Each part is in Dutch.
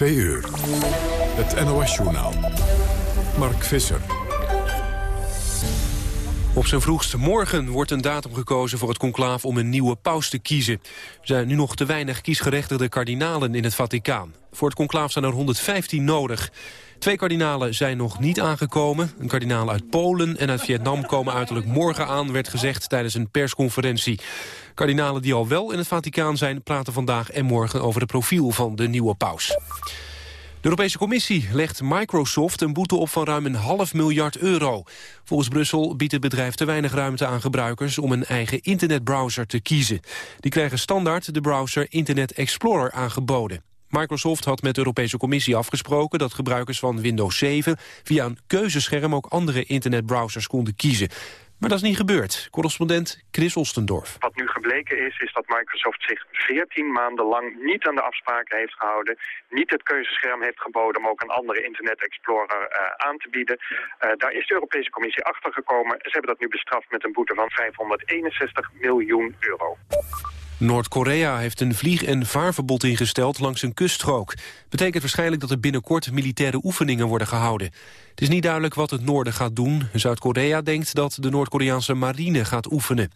Twee uur. Het NOS-journaal. Mark Visser. Op zijn vroegste morgen wordt een datum gekozen voor het conclaaf om een nieuwe paus te kiezen. Er zijn nu nog te weinig kiesgerechtigde kardinalen in het Vaticaan. Voor het conclaaf zijn er 115 nodig. Twee kardinalen zijn nog niet aangekomen. Een kardinaal uit Polen en uit Vietnam komen uiterlijk morgen aan... werd gezegd tijdens een persconferentie. Kardinalen die al wel in het Vaticaan zijn... praten vandaag en morgen over het profiel van de nieuwe paus. De Europese Commissie legt Microsoft een boete op van ruim een half miljard euro. Volgens Brussel biedt het bedrijf te weinig ruimte aan gebruikers om een eigen internetbrowser te kiezen. Die krijgen standaard de browser Internet Explorer aangeboden. Microsoft had met de Europese Commissie afgesproken dat gebruikers van Windows 7 via een keuzescherm ook andere internetbrowsers konden kiezen. Maar dat is niet gebeurd. Correspondent Chris Ostendorf. Wat nu gebleken is, is dat Microsoft zich 14 maanden lang niet aan de afspraken heeft gehouden. Niet het keuzescherm heeft geboden om ook een andere Internet Explorer uh, aan te bieden. Uh, daar is de Europese Commissie achter gekomen. Ze hebben dat nu bestraft met een boete van 561 miljoen euro. Noord-Korea heeft een vlieg- en vaarverbod ingesteld langs een kuststrook. Betekent waarschijnlijk dat er binnenkort militaire oefeningen worden gehouden. Het is niet duidelijk wat het noorden gaat doen. Zuid-Korea denkt dat de Noord-Koreaanse marine gaat oefenen.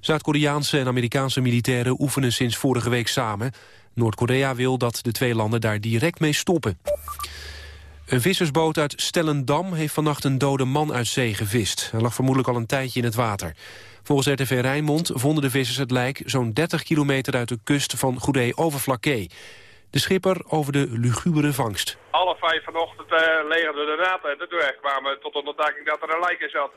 Zuid-Koreaanse en Amerikaanse militairen oefenen sinds vorige week samen. Noord-Korea wil dat de twee landen daar direct mee stoppen. Een vissersboot uit Stellendam heeft vannacht een dode man uit zee gevist. Hij lag vermoedelijk al een tijdje in het water. Volgens RTV Rijnmond vonden de vissers het lijk zo'n 30 kilometer uit de kust van Goedee-Overflakkee. De schipper over de lugubere vangst. Alle vijf vanochtend uh, legerden de raten de deur kwamen tot ontdekking dat er een lijk in zat.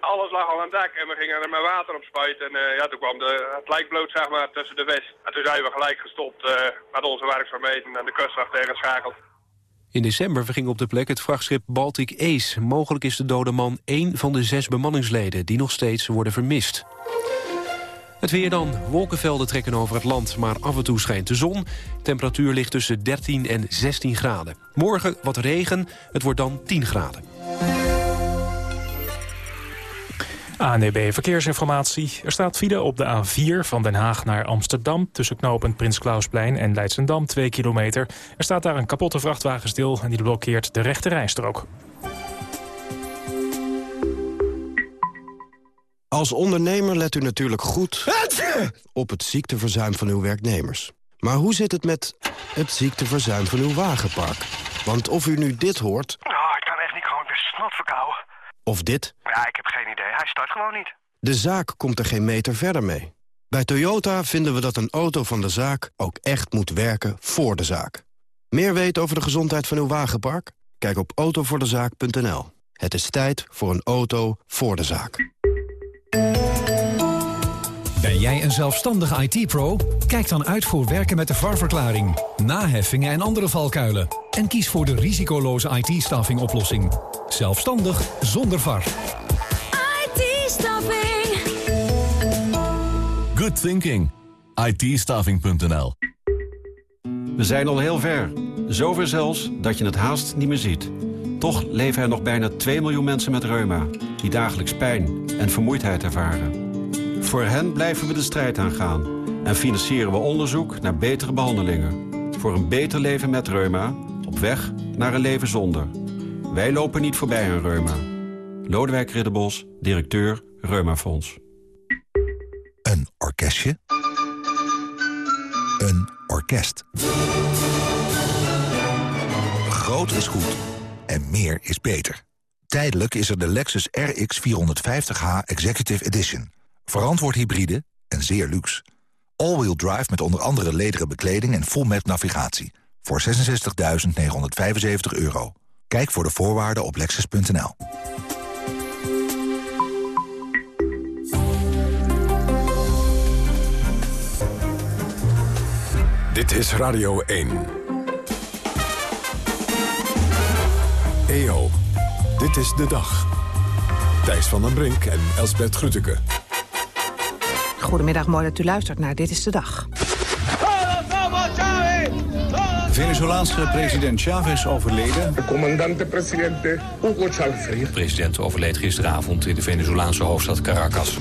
Alles lag al aan dek en we gingen er met water op spuiten. En uh, ja, toen kwam de, het lijk bloot zeg maar, tussen de vis. En toen zijn we gelijk gestopt uh, met onze werkzaamheden en de kustwacht tegenschakeld. In december verging op de plek het vrachtschip Baltic Ace. Mogelijk is de dode man één van de zes bemanningsleden... die nog steeds worden vermist. Het weer dan. Wolkenvelden trekken over het land, maar af en toe schijnt de zon. Temperatuur ligt tussen 13 en 16 graden. Morgen wat regen, het wordt dan 10 graden. ANDB Verkeersinformatie. Er staat file op de A4 van Den Haag naar Amsterdam... tussen knooppunt Prins Klausplein en Leidsendam, 2 kilometer. Er staat daar een kapotte vrachtwagen stil en die blokkeert de rechte rijstrook. Als ondernemer let u natuurlijk goed op het ziekteverzuim van uw werknemers. Maar hoe zit het met het ziekteverzuim van uw wagenpark? Want of u nu dit hoort... Oh, ik kan echt niet gewoon de snot verkouden. Of dit... Ja, ik heb geen idee. Hij start gewoon niet. De zaak komt er geen meter verder mee. Bij Toyota vinden we dat een auto van de zaak ook echt moet werken voor de zaak. Meer weten over de gezondheid van uw wagenpark? Kijk op autovoordezaak.nl. Het is tijd voor een auto voor de zaak. Ben jij een zelfstandige IT-pro? Kijk dan uit voor werken met de VAR-verklaring, naheffingen en andere valkuilen. En kies voor de risicoloze IT-staffing oplossing. Zelfstandig zonder VAR. IT-staffing. Good thinking. IT-staffing.nl We zijn al heel ver. Zover zelfs dat je het haast niet meer ziet. Toch leven er nog bijna 2 miljoen mensen met reuma... die dagelijks pijn en vermoeidheid ervaren. Voor hen blijven we de strijd aangaan... en financieren we onderzoek naar betere behandelingen. Voor een beter leven met reuma, op weg naar een leven zonder. Wij lopen niet voorbij aan reuma. Lodewijk Ridderbos, directeur Reumafonds. Een orkestje. Een orkest. Groot is goed en meer is beter. Tijdelijk is er de Lexus RX 450h Executive Edition. Verantwoord hybride en zeer luxe. All-wheel drive met onder andere lederen bekleding en full map navigatie. Voor 66.975 euro. Kijk voor de voorwaarden op lexus.nl. Dit is Radio 1. EO, dit is de dag. Thijs van den Brink en Elsbert Grütke. Goedemiddag, mooi dat u luistert naar Dit is de Dag. Venezolaanse president Chavez overleden. De commandante presidente Hugo Chavez. De president overleed gisteravond in de Venezolaanse hoofdstad Caracas.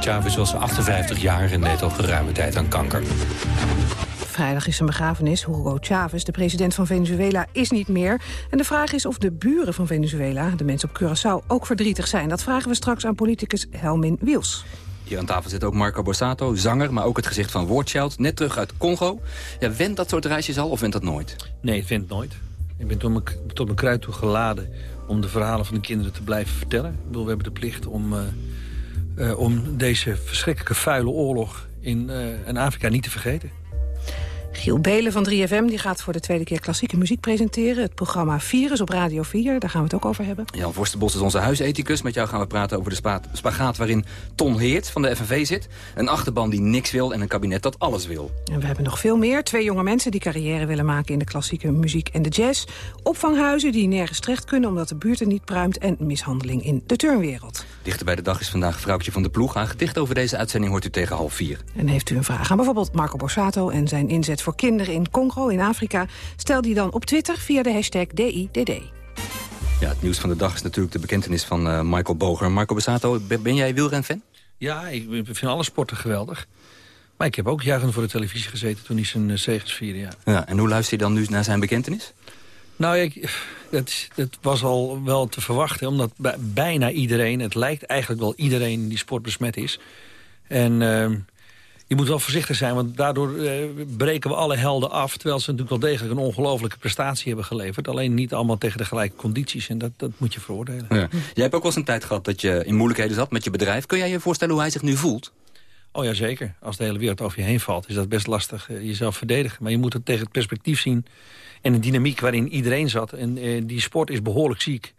Chavez was 58 jaar en leed al geruime tijd aan kanker. Vrijdag is zijn begrafenis. Hugo Chavez, de president van Venezuela, is niet meer. En de vraag is of de buren van Venezuela, de mensen op Curaçao, ook verdrietig zijn. Dat vragen we straks aan politicus Helmin Wiels. Hier aan tafel zit ook Marco Borsato, zanger, maar ook het gezicht van Wordchild. Net terug uit Congo. Ja, wendt dat soort reisjes al of wendt dat nooit? Nee, het wendt nooit. Ik ben tot mijn, tot mijn kruid toe geladen om de verhalen van de kinderen te blijven vertellen. Ik bedoel, we hebben de plicht om, uh, uh, om deze verschrikkelijke vuile oorlog in, uh, in Afrika niet te vergeten. Giel Belen van 3FM die gaat voor de tweede keer klassieke muziek presenteren. Het programma Virus op Radio 4, daar gaan we het ook over hebben. Jan Vorstenbos is onze huisethicus. Met jou gaan we praten over de spa spagaat waarin Ton Heert van de FNV zit. Een achterban die niks wil en een kabinet dat alles wil. En we hebben nog veel meer. Twee jonge mensen die carrière willen maken in de klassieke muziek en de jazz. Opvanghuizen die nergens terecht kunnen omdat de buurt er niet pruimt. En mishandeling in de turnwereld. Dichter bij de dag is vandaag vrouwtje van de ploeg. Haar gedicht over deze uitzending hoort u tegen half vier. En heeft u een vraag aan bijvoorbeeld Marco Borsato en zijn inzet voor kinderen in Congo, in Afrika... stel die dan op Twitter via de hashtag DIDD. Ja, het nieuws van de dag is natuurlijk de bekentenis van uh, Michael Boger. Marco Borsato, ben jij wielrenfan? Ja, ik vind alle sporten geweldig. Maar ik heb ook juichend voor de televisie gezeten toen hij zijn uh, zegens vierde. Ja. ja, en hoe luister je dan nu naar zijn bekentenis? Nou, ik, dat, dat, was al wel te verwachten, omdat bij, bijna iedereen... het lijkt eigenlijk wel iedereen die sport besmet is. En uh, je moet wel voorzichtig zijn, want daardoor uh, breken we alle helden af... terwijl ze natuurlijk wel degelijk een ongelofelijke prestatie hebben geleverd. Alleen niet allemaal tegen de gelijke condities en dat, dat moet je veroordelen. Ja. Jij hebt ook wel eens een tijd gehad dat je in moeilijkheden zat met je bedrijf. Kun jij je voorstellen hoe hij zich nu voelt? Oh ja, zeker. Als de hele wereld over je heen valt, is dat best lastig uh, jezelf verdedigen. Maar je moet het tegen het perspectief zien en de dynamiek waarin iedereen zat. En uh, die sport is behoorlijk ziek.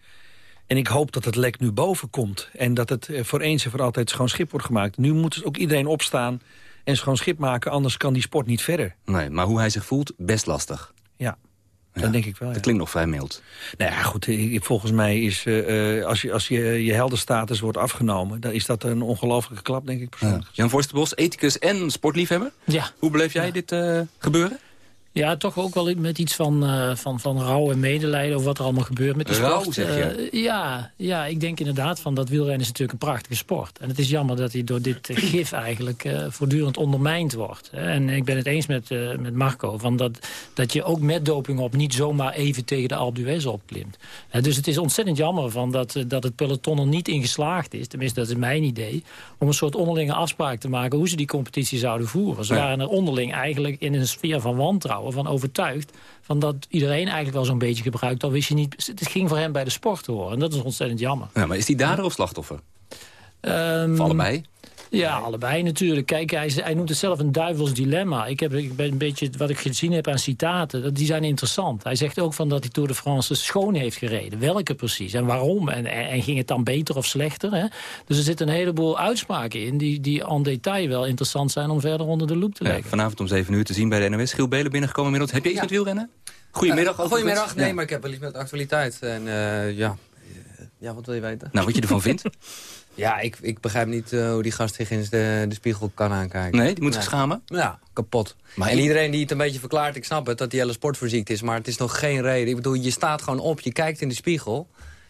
En ik hoop dat het lek nu boven komt. En dat het uh, voor eens en voor altijd schoon schip wordt gemaakt. Nu moet dus ook iedereen opstaan en schoon schip maken. Anders kan die sport niet verder. Nee, maar hoe hij zich voelt, best lastig. Ja. Ja, dat denk ik wel. Ja. Dat klinkt nog vrij mild. Nou ja, goed. Volgens mij is uh, als je, als je, je heldenstatus wordt afgenomen... dan is dat een ongelofelijke klap, denk ik persoonlijk. Ja. Jan Forsterbos, ethicus en sportliefhebber. Ja. Hoe beleef jij dit uh, gebeuren? Ja, toch ook wel met iets van, uh, van, van rouw en medelijden over wat er allemaal gebeurt met de sport. zeg je? Uh, ja, ja, ik denk inderdaad van dat wielrennen is natuurlijk een prachtige sport. En het is jammer dat hij door dit gif eigenlijk uh, voortdurend ondermijnd wordt. En ik ben het eens met, met Marco van dat, dat je ook met doping op niet zomaar even tegen de Alpe d'Huez opklimt. dus het is ontzettend jammer van dat, dat het peloton er niet in geslaagd is, tenminste dat is mijn idee, om een soort onderlinge afspraak te maken hoe ze die competitie zouden voeren. Ze waren er onderling eigenlijk in een sfeer van wantrouwen van overtuigd van dat iedereen eigenlijk wel zo'n beetje gebruikt. Al wist je niet, het ging voor hem bij de sport horen. En dat is ontzettend jammer. Ja, maar is die dader of slachtoffer? Ehm, Voor allebei? Ja, allebei natuurlijk. Kijk, hij, hij noemt het zelf een duivels dilemma. Ik heb ik ben een beetje wat ik gezien heb aan citaten, dat, die zijn interessant. Hij zegt ook van dat hij Tour de France schoon heeft gereden. Welke precies en waarom? En, en, en ging het dan beter of slechter? Hè? Dus er zitten een heleboel uitspraken in die, die en detail wel interessant zijn om verder onder de loep te Ja, leggen. vanavond om 7 uur te zien bij de NOS. Giel Belen binnengekomen inmiddels. Heb je iets Ja. met wielrennen? Goedemiddag. Uh, goedemiddag. Nee, Ja. maar ik heb wel iets met actualiteit. En eh, ja. ja, wat wil je weten? Nou, wat je ervan vindt? Ja, ik, ik begrijp niet eh, hoe die gast zich in de, de spiegel kan aankijken. Nee, die moet zich schamen? Ja, kapot. Maar en iedereen die het een beetje verklaart, ik snap het, dat die hele sport verziekt is. Maar het is nog geen reden. Ik bedoel, je staat gewoon op, je kijkt in de spiegel.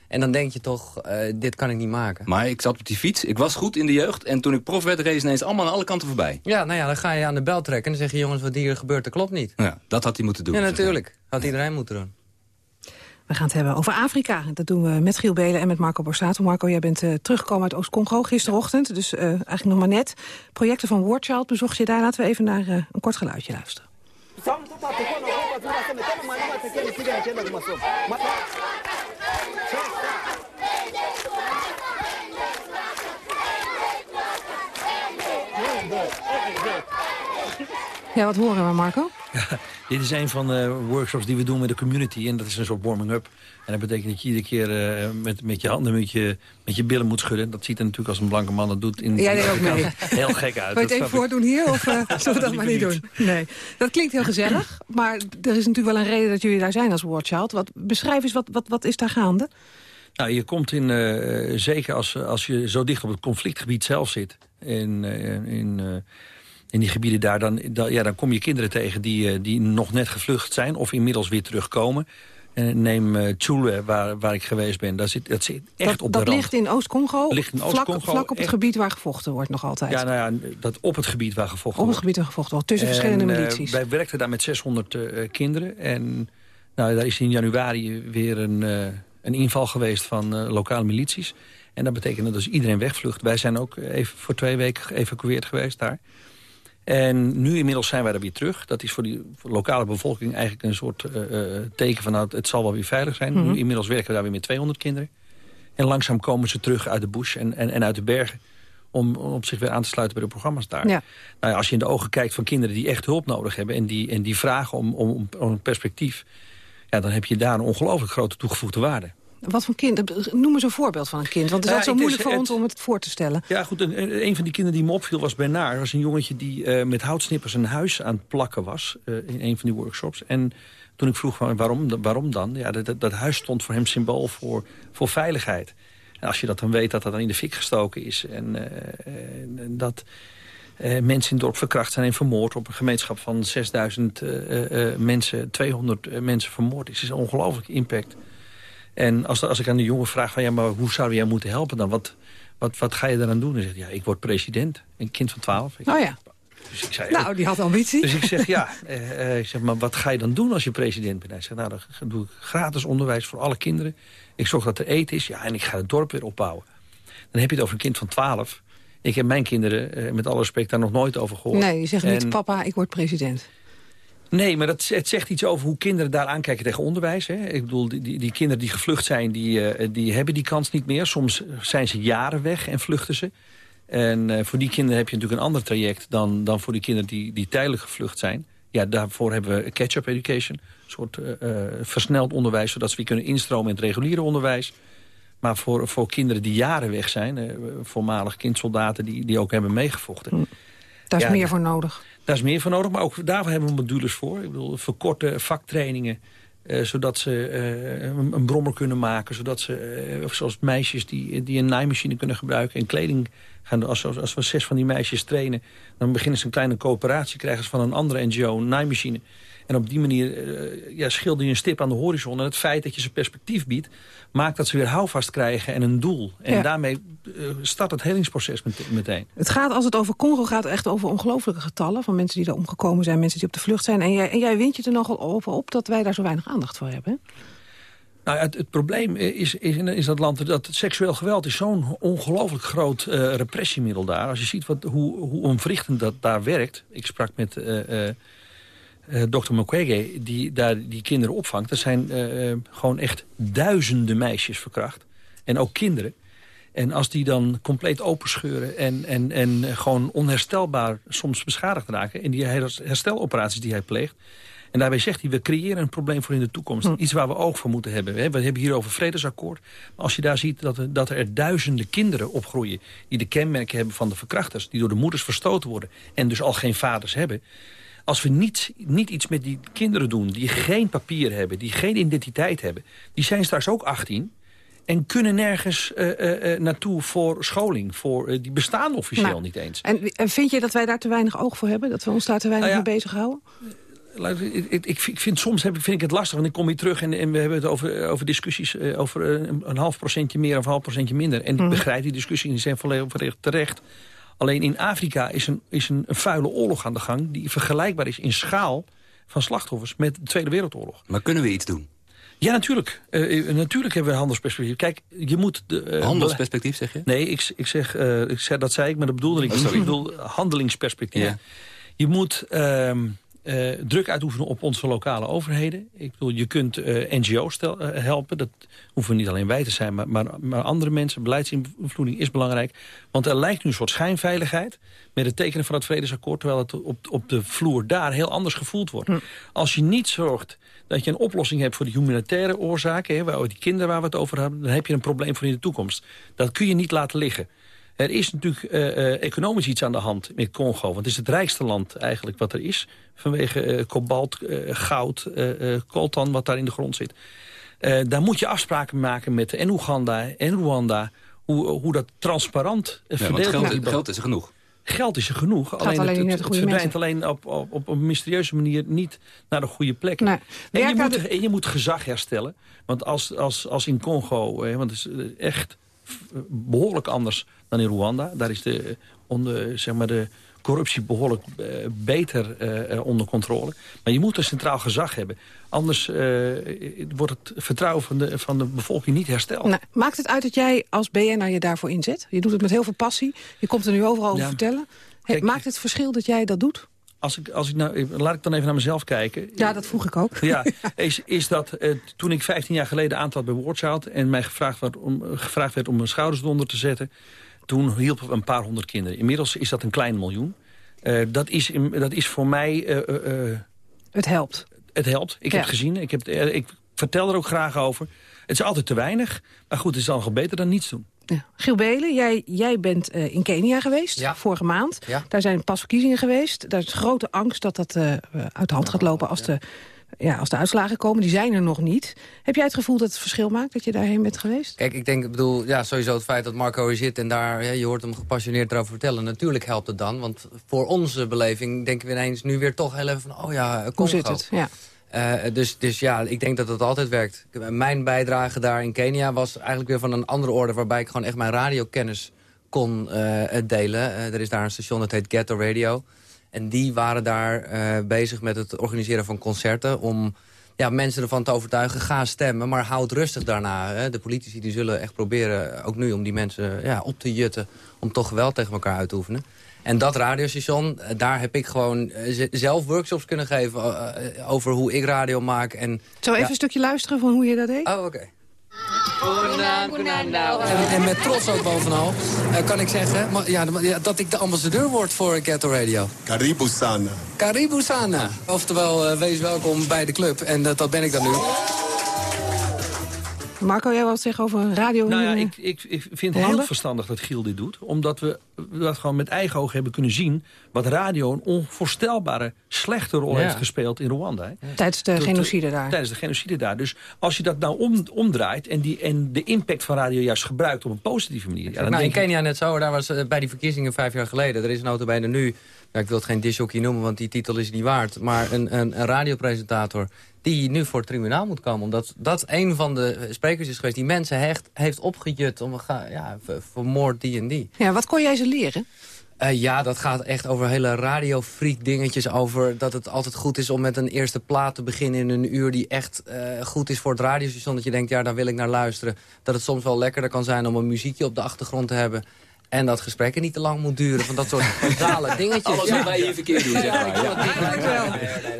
En dan denk je toch, eh, dit kan ik niet maken. Maar ik zat op die fiets, ik was goed in de jeugd... en toen ik prof werd, reed ineens allemaal aan alle kanten voorbij. Ja, nou ja, dan ga je aan de bel trekken en dan zeg je... jongens, wat hier gebeurt, dat klopt niet. Ja, dat had hij moeten doen. Ja, natuurlijk. Had iedereen moeten doen. We gaan het hebben over Afrika. Dat doen we met Giel Belen en met Marco Borsato. Marco, jij bent uh, teruggekomen uit Oost-Congo gisterochtend. Dus uh, eigenlijk nog maar net. Projecten van Wordchild bezocht je daar. Laten we even naar uh, een kort geluidje luisteren. Ja, wat horen we, Marco? Dit is een van de workshops die we doen met de community. En dat is een soort warming-up. En dat betekent dat je iedere keer uh, met, met je handen met je, met je billen moet schudden. Dat ziet er natuurlijk als een blanke man dat doet. In, Jij deed ook mee. Heel gek uit. Wil je het even voordoen hier? Of uh, zullen we dat maar niet doen? Nee. Dat klinkt heel gezellig. Maar er is natuurlijk wel een reden dat jullie daar zijn als Wordchild. Wat, beschrijf eens, wat, wat, wat is daar gaande? Nou, je komt in, uh, zeker als, als je zo dicht op het conflictgebied zelf zit... in, in, in die gebieden daar, dan, dan, ja, dan kom je kinderen tegen die, eh, die nog net gevlucht zijn... of inmiddels weer terugkomen. En neem uh, waar, waar ik geweest ben. Daar zit, dat zit echt dat, op de dat rand. ligt in Oost-Congo, Ligt in vlak, Oost-Congo, vlak op het gebied waar gevochten wordt nog altijd. Ja, nou ja, dat op het gebied waar gevochten op het wordt. gebied waar gevochten wordt, tussen En, verschillende eh, milities. wij werkten daar met 600 eh, kinderen. En nou, daar is in januari weer een, eh, een inval geweest van eh, lokale milities. En dat betekent dat dus iedereen wegvlucht. Wij zijn ook even voor twee weken geëvacueerd geweest daar. En nu inmiddels zijn wij er weer terug. Dat is voor die voor de lokale bevolking eigenlijk een soort eh, eh, teken van... Nou, het zal wel weer veilig zijn. Mhm. Nu inmiddels werken we daar weer met 200 kinderen. En langzaam komen ze terug uit de bush en, en, en uit de bergen... Om, om zich weer aan te sluiten bij de programma's daar. Ja. Nou ja, als je in de ogen kijkt van kinderen die echt hulp nodig hebben... en die, en die vragen om, om, om een perspectief... Ja, dan heb je daar een ongelooflijk grote toegevoegde waarde. Wat voor kind? Noem eens een voorbeeld van een kind. Want het is Ja, altijd zo het is- moeilijk voor het- ons om het voor te stellen. Ja, goed. Een, van die kinderen die me opviel was Bernard. Dat was een jongetje die eh, met houtsnippers een huis aan het plakken was... eh, in een van die workshops. En toen ik vroeg waarom, waarom dan? Ja, dat, dat, huis stond voor hem symbool voor, voor veiligheid. En als je dat dan weet dat dat dan in de fik gestoken is... en, eh, en dat mensen in het dorp verkracht zijn en vermoord... op een gemeenschap van 6000 eh, eh, mensen, 200 eh, mensen vermoord is... is een ongelooflijke impact. En als, als ik aan de jongen vraag van ja, maar hoe zou jij moeten helpen dan? Wat, wat, wat ga je daaraan doen? Dan zegt hij, ja, ik word president. Een kind van 12. Ik- Oh ja. Dus ik zei, Nou, die had ambitie. dus ik zeg, ja, eh, eh, ik zeg, maar wat ga je dan doen als je president bent? Hij zegt, nou, dan doe ik gratis onderwijs voor alle kinderen. Ik zorg dat er eten is, ja, en ik ga het dorp weer opbouwen. Dan heb je het over een kind van 12. Ik heb mijn kinderen, eh, met alle respect, daar nog nooit over gehoord. Nee, die zeggen niet, papa, ik word president. Nee, maar dat, het zegt iets over hoe kinderen daar aankijken tegen onderwijs. Hè. Ik bedoel, die, die, die kinderen die gevlucht zijn, die, eh, die hebben die kans niet meer. Soms zijn ze jaren weg en vluchten ze. En eh, voor die kinderen heb je natuurlijk een ander traject... dan, dan voor die kinderen die, die tijdelijk gevlucht zijn. Ja, daarvoor hebben we catch-up education. Een soort eh, versneld onderwijs, zodat ze weer kunnen instromen in het reguliere onderwijs. Maar voor, voor kinderen die jaren weg zijn... voormalig kindsoldaten die, die ook hebben meegevochten... Daar is Ja, meer voor nodig. Daar is meer voor nodig, maar ook daarvoor hebben we modules voor. Ik bedoel, verkorte vaktrainingen, eh, zodat ze eh, een, brommer kunnen maken. Zodat ze, of zoals meisjes die, die een naaimachine kunnen gebruiken... en kleding gaan doen. Als, als we zes van die meisjes trainen... dan beginnen ze een kleine coöperatie, krijgen ze van een andere NGO een naaimachine... En op die manier eh, ja, schilder je een stip aan de horizon. En het feit dat je ze perspectief biedt... maakt dat ze weer houvast krijgen en een doel. En Ja. daarmee eh, start het helingsproces met- meteen. Het gaat, als het over Congo gaat, echt over ongelooflijke getallen... van mensen die daar omgekomen zijn, mensen die op de vlucht zijn. En jij, en jij wint je er nogal over op dat wij daar zo weinig aandacht voor hebben. Nou, het, het probleem is, is, is dat land dat seksueel geweld is zo'n ongelooflijk groot eh, repressiemiddel daar. Als je ziet wat, hoe, hoe onwrichtend dat daar werkt. Ik sprak met eh, dokter Mukwege, die daar die kinderen opvangt. Er zijn eh, eh, gewoon echt duizenden meisjes verkracht. En ook kinderen. En als die dan compleet openscheuren en, en, en gewoon onherstelbaar soms beschadigd raken... en die her- hersteloperaties die hij pleegt... En daarbij zegt hij, we creëren een probleem voor in de toekomst. Iets waar we oog voor moeten hebben. We hebben hier over vredesakkoord. Maar als je daar ziet dat er, dat er duizenden kinderen opgroeien... die de kenmerken hebben van de verkrachters... die door de moeders verstoten worden... en dus al geen vaders hebben... Als we niet, niet iets met die kinderen doen die geen papier hebben... die geen identiteit hebben... die zijn straks ook 18 en kunnen nergens eh, eh, eh, naartoe voor scholing. Voor, die bestaan officieel Nou, niet eens. En, en vind je dat wij daar te weinig oog voor hebben? Dat we ons daar te weinig Nou ja, mee bezighouden? Luister, Ik, ik, vind, soms heb, ik- vind ik het lastig, want ik kom hier terug... en, en we hebben het over, over discussies over een, een half procentje meer of een half procentje minder. En Mhm. ik begrijp die discussie, die zijn volledig terecht. Alleen in Afrika is, een, is een, een vuile oorlog aan de gang... die vergelijkbaar is in schaal van slachtoffers met de Tweede Wereldoorlog. Maar kunnen we iets doen? Ja, natuurlijk. Eh, eh, natuurlijk hebben we handelsperspectief. Kijk, je moet... De, eh, Handelsperspectief, zeg je? Nee, ik, ik zeg, ik zeg, dat zei ik, maar dat bedoelde ik Oh, niet. Ik bedoel handelingsperspectief. Ja. Je moet ehm, eh, druk uitoefenen op onze lokale overheden. Ik bedoel, je kunt eh, NGO's stel- eh, helpen. Dat hoeven niet alleen wij te zijn, maar, maar, maar andere mensen. Beleidsinvloeding is belangrijk. Want er lijkt nu een soort schijnveiligheid... met het tekenen van het vredesakkoord... terwijl het op, op de vloer daar heel anders gevoeld wordt. Als je niet zorgt dat je een oplossing hebt voor de humanitaire oorzaken... Hè, waar, die kinderen waar we het over hebben... dan heb je een probleem voor in de toekomst. Dat kun je niet laten liggen. Er is natuurlijk eh, eh, economisch iets aan de hand met Congo. Want het is het rijkste land eigenlijk wat er is. Vanwege eh, kobalt, goud, eh eh, coltan wat daar in de grond zit. Eh, daar moet je afspraken maken met en Oeganda en Rwanda. Hoe, hoe dat transparant Ja, verdeeld geld, wordt. geld is er genoeg. Geld is er genoeg. alleen alleen het, het, het verdwijnt alleen op, op, op een mysterieuze manier niet naar de goede plek. Nee. En, je moet, en je moet gezag herstellen. Want als, als, als in Congo, hè, want het is echt behoorlijk anders dan in Rwanda. Daar is de, eh, onder, zeg maar de corruptie behoorlijk eh, beter eh, onder controle. Maar je moet een centraal gezag hebben. Anders wordt het vertrouwen van de, van de bevolking niet hersteld. Nou, maakt het uit dat jij als BN'er je daarvoor inzet? Je doet het met heel veel passie. Je komt er nu overal over Ja. vertellen. Maakt het verschil dat jij dat doet? Als ik, als ik nou, laat ik dan even naar mezelf kijken. Ja, dat vroeg ik ook. Ja, is, is dat eh, toen ik 15 jaar geleden aantrad bij Wordchild... en mij gevraagd werd, om, gevraagd werd om mijn schouders eronder te zetten... toen hielpen we een paar honderd kinderen. Inmiddels is dat een klein miljoen. Eh, dat, is, dat is voor mij... eh, eh, eh, Het helpt. het helpt. Ik Ja. heb het gezien. Ik, heb, eh, ik vertel er ook graag over. Het is altijd te weinig. Maar goed, het is al beter dan niets doen. Ja. Giel Belen, jij, jij bent eh, in Kenia geweest, vorige maand. Ja. Daar zijn pas verkiezingen geweest. Daar is grote angst dat dat eh, uit de hand gaat lopen als de, ja, als de uitslagen komen. Die zijn er nog niet. Heb jij het gevoel dat het verschil maakt dat je daarheen bent geweest? Kijk, ik denk, ik bedoel, ja, sowieso het feit dat Marco er zit... en daar, je hoort hem gepassioneerd erover vertellen. Natuurlijk helpt het dan, want voor onze beleving... denken we ineens nu weer toch heel even van, oh ja, Congo. Hoe zit het? Ja. Eh, dus, dus ja, ik denk dat het altijd werkt. Mijn bijdrage daar in Kenia was eigenlijk weer van een andere orde... waarbij ik gewoon echt mijn radiokennis kon eh, delen. Eh, er is daar een station dat heet Ghetto Radio. En die waren daar bezig met het organiseren van concerten... om ja, mensen ervan te overtuigen, ga stemmen, maar houd rustig daarna. Hè. De politici die zullen echt proberen, ook nu, om die mensen ja, op te jutten... om toch geweld tegen elkaar uit te oefenen. En dat radiostation, eh, daar heb ik gewoon eh, zelf workshops kunnen geven... eh, over hoe ik radio maak. En, Zo even ja. een stukje luisteren van hoe je dat deed? Oh, oké. En, en met trots ook bovenal kan ik zeggen maar, ja, dat ik de ambassadeur word voor Ghetto Radio. Karibu sana. Karibu Sana. Oftewel, wees welkom bij de club. En dat, dat ben ik dan nu. Marco, jij wat zeggen over een radio? Nou ja, in, ik, ik, ik vind het heel verstandig dat Giel dit doet. Omdat we dat gewoon met eigen ogen hebben kunnen zien... wat radio een onvoorstelbare slechte rol Ja. heeft gespeeld in Rwanda. hè. Tijdens de Tot- genocide daar. Tijdens de genocide daar. Dus als je dat nou om, omdraait en, die, en de impact van radio juist gebruikt op een positieve manier... Ja, dan nou, in denk ik- Kenia net zo, daar was eh, bij die verkiezingen vijf jaar geleden. Er is notabene nu, ja, ik wil het geen dishockey noemen, want die titel is niet waard. Maar een, een, een radiopresentator die nu voor het tribunaal moet komen. Omdat dat een van de sprekers is geweest die mensen hecht, heeft opgejut. Om, ga- ja, ver- vermoord die en die. Ja, wat kon jij ze leren? Eh, ja, dat gaat echt over hele radiofreak dingetjes. Over dat het altijd goed is om met een eerste plaat te beginnen in een uur... die echt eh, goed is voor het radiostation. Dat je denkt, ja, daar wil ik naar luisteren. Dat het soms wel lekkerder kan zijn om een muziekje op de achtergrond te hebben. En dat gesprekken niet te lang moet duren. Van dat soort basale dingetjes. Alles wat wij hier verkeerd doen, zeg maar. Ja. Eigenlijk wel.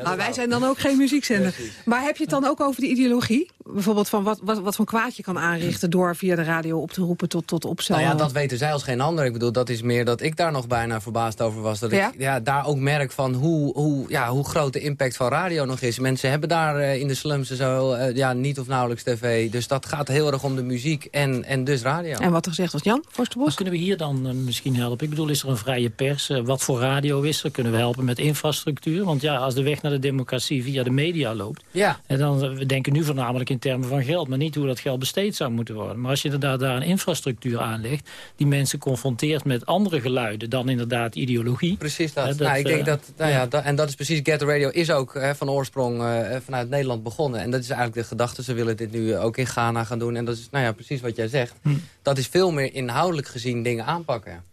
Maar wij zijn dan ook geen muziekzender. Maar heb je het dan ook over de ideologie? Bijvoorbeeld van wat, wat, wat voor kwaad je kan aanrichten... door via de radio op te roepen tot, tot? Nou ja, dat weten zij als geen ander. Ik bedoel, dat is meer dat ik daar nog bijna verbaasd over was. Dat Ja? ik ja, daar ook merk van hoe, hoe, ja, hoe groot de impact van radio nog is. Mensen hebben daar eh, in de slums en zo eh, ja, niet of nauwelijks tv. Dus dat gaat heel erg om de muziek en, en dus radio. En wat er gezegd was, Jan Forsterbos? Kunnen we hier dan eh, misschien helpen? Ik bedoel, is er een vrije pers? Wat voor radio is er? Kunnen we helpen met infrastructuur? Want ja, als de weg naar de democratie via de media loopt... Ja. En dan, we denken nu voornamelijk in termen van geld... maar niet hoe dat geld besteed zou moeten worden. Maar als je inderdaad daar een infrastructuur aanlegt... die mensen confronteert met andere geluiden dan inderdaad ideologie... Precies dat. Hè, nou, ik denk eh, dat, nou ja, dat- en dat is precies, Get the Radio is ook hè, van oorsprong eh, vanuit Nederland begonnen. En dat is eigenlijk de gedachte. Ze willen dit nu ook in Ghana gaan doen. En dat is, nou ja, precies wat jij zegt. Hm. Dat is veel meer inhoudelijk gezien dingen aanpakken.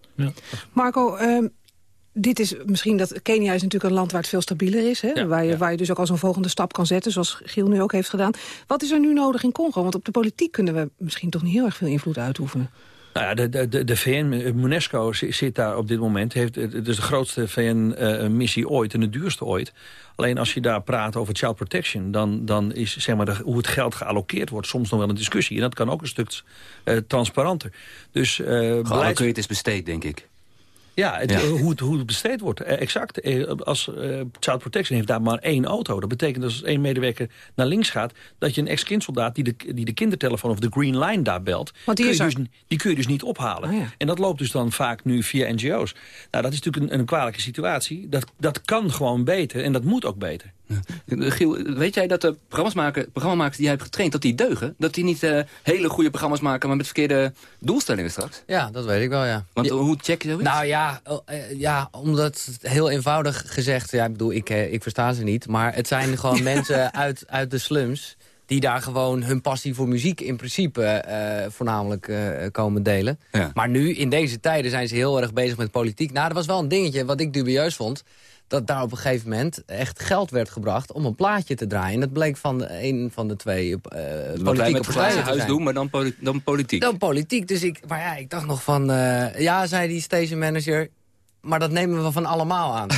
Marco, ehm, dit is misschien dat Kenia is natuurlijk een land waar het veel stabieler is. Hè? waar, je, waar je dus ook als een volgende stap kan zetten, zoals Giel nu ook heeft gedaan. Wat is er nu nodig in Congo? Want op de politiek kunnen we misschien toch niet heel erg veel invloed uitoefenen. Nou ja, de, de, de, de VN, UNESCO zi- zit daar op dit moment. Heeft, het is de grootste VN-missie ooit en de duurste ooit. Alleen als je daar praat over child protection... dan, dan is zeg maar, de- hoe het geld gealloceerd wordt soms nog wel een discussie. En dat kan ook een stuk eh, transparanter. Dus, eh beleids- Geallockeerd is besteed, denk ik. Ja, het, Ja. eh, Hoe, het, hoe het besteed wordt. Eh, exact. Eh, Als Child Protection heeft daar maar één auto. Dat betekent dat als één medewerker naar links gaat... dat je een ex-kindsoldaat die de, die de kindertelefoon of de Green Line daar belt... Want die kun je dus, die kun je dus niet ophalen. Oh ja. En dat loopt dus dan vaak nu via NGO's. Nou, dat is natuurlijk een, een kwalijke situatie. Dat, dat kan gewoon beter en dat moet ook beter. Giel, weet jij dat de programma's programmamakers die jij hebt getraind... dat die deugen? Dat die niet uh, hele goede programma's maken... maar met verkeerde doelstellingen straks? Ja, dat weet ik wel, ja. Want ja. hoe check je zoiets? Nou ja, uh, ja, omdat heel eenvoudig gezegd... ja, ik bedoel, ik, ik versta ze niet... maar het zijn gewoon mensen uit, uit de slums die daar gewoon hun passie voor muziek in principe uh, voornamelijk uh, komen delen. Ja. Maar nu, in deze tijden, zijn ze heel erg bezig met politiek. Nou, dat was wel een dingetje wat ik dubieus vond. Dat daar op een gegeven moment echt geld werd gebracht om een plaatje te draaien. En dat bleek van de, een van de twee uh, Wat wij met het huis doen, maar dan, poli dan politiek. Dan politiek. Dus ik, maar ja, ik dacht nog van... ja, zei die station manager maar dat nemen we van allemaal aan.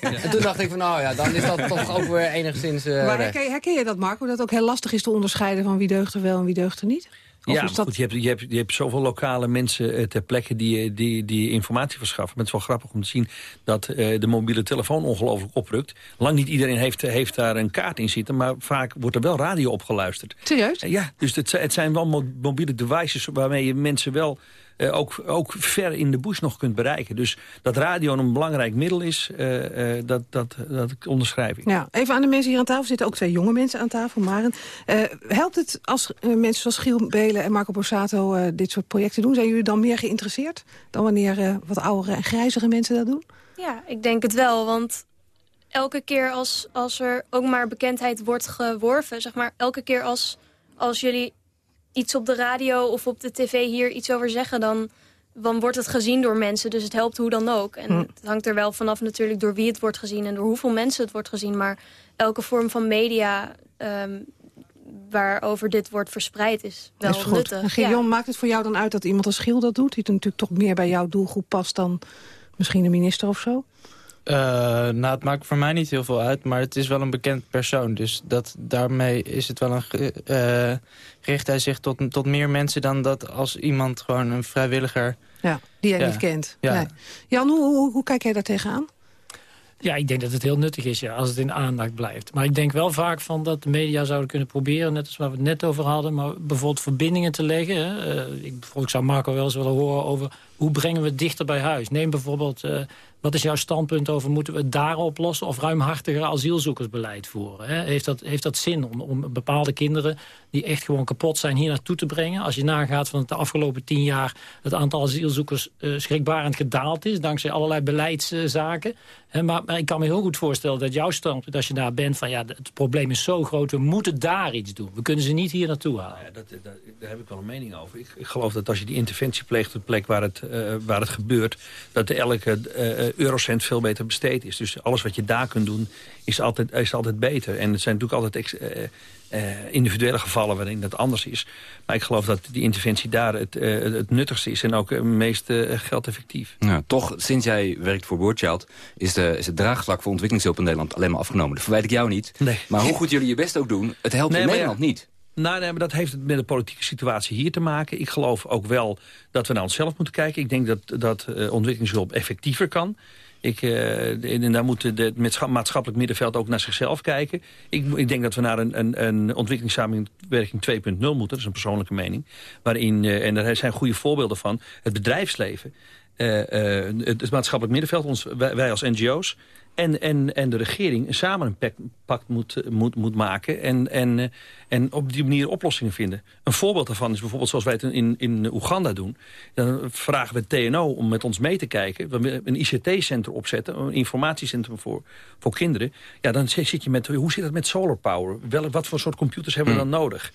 ja. En toen dacht ik van, nou ja, dan is dat toch ook weer enigszins... Uh, maar herken, herken, je dat, Marco? Dat het ook heel lastig is te onderscheiden van wie deugt er wel en wie deugt er niet? Of ja, dat... goed, je, hebt, je, hebt, je hebt zoveel lokale mensen uh, ter plekke die, die, die informatie verschaffen. Het is wel grappig om te zien dat uh, de mobiele telefoon ongelooflijk oprukt. Lang niet iedereen heeft, heeft daar een kaart in zitten, maar vaak wordt er wel radio opgeluisterd. Serieus? ja, dus het, het zijn wel mobiele devices waarmee je mensen wel... Uh, ook, ook ver in de bush nog kunt bereiken. Dus dat radio een belangrijk middel is, uh, uh, dat, dat, dat onderschrijf ik. Ja, even aan de mensen hier aan tafel zitten ook twee jonge mensen aan tafel. Maren, helpt het als mensen zoals Giel Belen en Marco Borsato dit soort projecten doen? Zijn jullie dan meer geïnteresseerd dan wanneer wat oudere en grijzere mensen dat doen? Ja, ik denk het wel, want elke keer als, als er ook maar bekendheid wordt geworven... zeg maar, elke keer als, als jullie iets op de radio of op de tv hier iets over zeggen... dan, dan wordt het gezien door mensen, dus het helpt hoe dan ook. En hm. het hangt er wel vanaf natuurlijk door wie het wordt gezien... en door hoeveel mensen het wordt gezien. Maar elke vorm van media um, waarover dit wordt verspreid is wel is goed. nuttig. Gideon, ja. maakt het voor jou dan uit dat iemand als Giel dat doet? Die natuurlijk toch meer bij jouw doelgroep past dan misschien de minister of zo? Uh, nou, het maakt voor mij niet heel veel uit, maar het is wel een bekend persoon. Dus dat, daarmee is het wel een, uh, richt hij zich tot, tot meer mensen dan dat als iemand gewoon een vrijwilliger... Ja, die jij ja. niet kent. Ja. Nee. Jan, hoe, hoe, hoe kijk jij daar tegenaan? Ja, ik denk dat het heel nuttig is ja, als het in aandacht blijft. Maar ik denk wel vaak van dat de media zouden kunnen proberen... net als waar we het net over hadden, maar bijvoorbeeld verbindingen te leggen. Hè. Uh, ik, ik zou Marco wel eens willen horen over... hoe brengen we het dichter bij huis? Neem bijvoorbeeld... Uh, wat is jouw standpunt over, moeten we het daar oplossen... of ruimhartiger asielzoekersbeleid voeren? Hè? Heeft, dat, heeft dat zin om, bepaalde kinderen die echt gewoon kapot zijn... hier naartoe te brengen? Als je nagaat van de afgelopen tien jaar... het aantal asielzoekers uh, schrikbarend gedaald is... dankzij allerlei beleidszaken. Maar, maar, ik kan me heel goed voorstellen dat jouw standpunt... als je daar bent van ja, het probleem is zo groot... we moeten daar iets doen. We kunnen ze niet hier naartoe halen. Ja, dat, dat, daar heb ik wel een mening over. Ik, ik, geloof dat als je die interventie pleegt op de plek waar het, uh, waar het gebeurt... dat elke eurocent veel beter besteed is. Dus alles wat je daar kunt doen is altijd, is altijd beter. En het zijn natuurlijk altijd uh, individuele gevallen waarin dat anders is. Maar ik geloof dat die interventie daar het, uh, het nuttigste is en ook het meest geldeffectief. Ja, toch, sinds jij werkt voor Boardchild, is, de, is het draagvlak voor ontwikkelingshulp in Nederland alleen maar afgenomen. Dat verwijt ik jou niet. Nee. Maar hoe goed jullie je best ook doen, het helpt nee, in Nederland ja. niet. Nou, nee, maar dat heeft met de politieke situatie hier te maken. Ik geloof ook wel dat we naar onszelf moeten kijken. Ik denk dat, dat uh, ontwikkelingshulp effectiever kan. Ik, uh, en daar moet het maatschappelijk middenveld ook naar zichzelf kijken. Ik, ik denk dat we naar een, een, een ontwikkelingssamenwerking 2.0 moeten. Dat is een persoonlijke mening. Waarin, uh, en daar zijn goede voorbeelden van, het bedrijfsleven... Uh, het, het maatschappelijk middenveld, ons, wij als NGO's... En, en, en de regering samen een pact, pact moet, moet, moet maken... En, en, en op die manier oplossingen vinden. Een voorbeeld daarvan is bijvoorbeeld zoals wij het in, in Oeganda doen. Dan vragen we TNO om met ons mee te kijken. We een ICT-center opzetten, een informatiecentrum voor, voor kinderen. Ja, dan zit je met, hoe zit dat met solar power? Wel, wat voor soort computers hebben we dan nodig?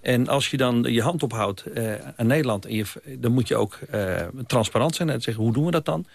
En als je dan je hand ophoudt uh, aan Nederland... En je, dan moet je ook uh, transparant zijn en zeggen, hoe doen we dat dan?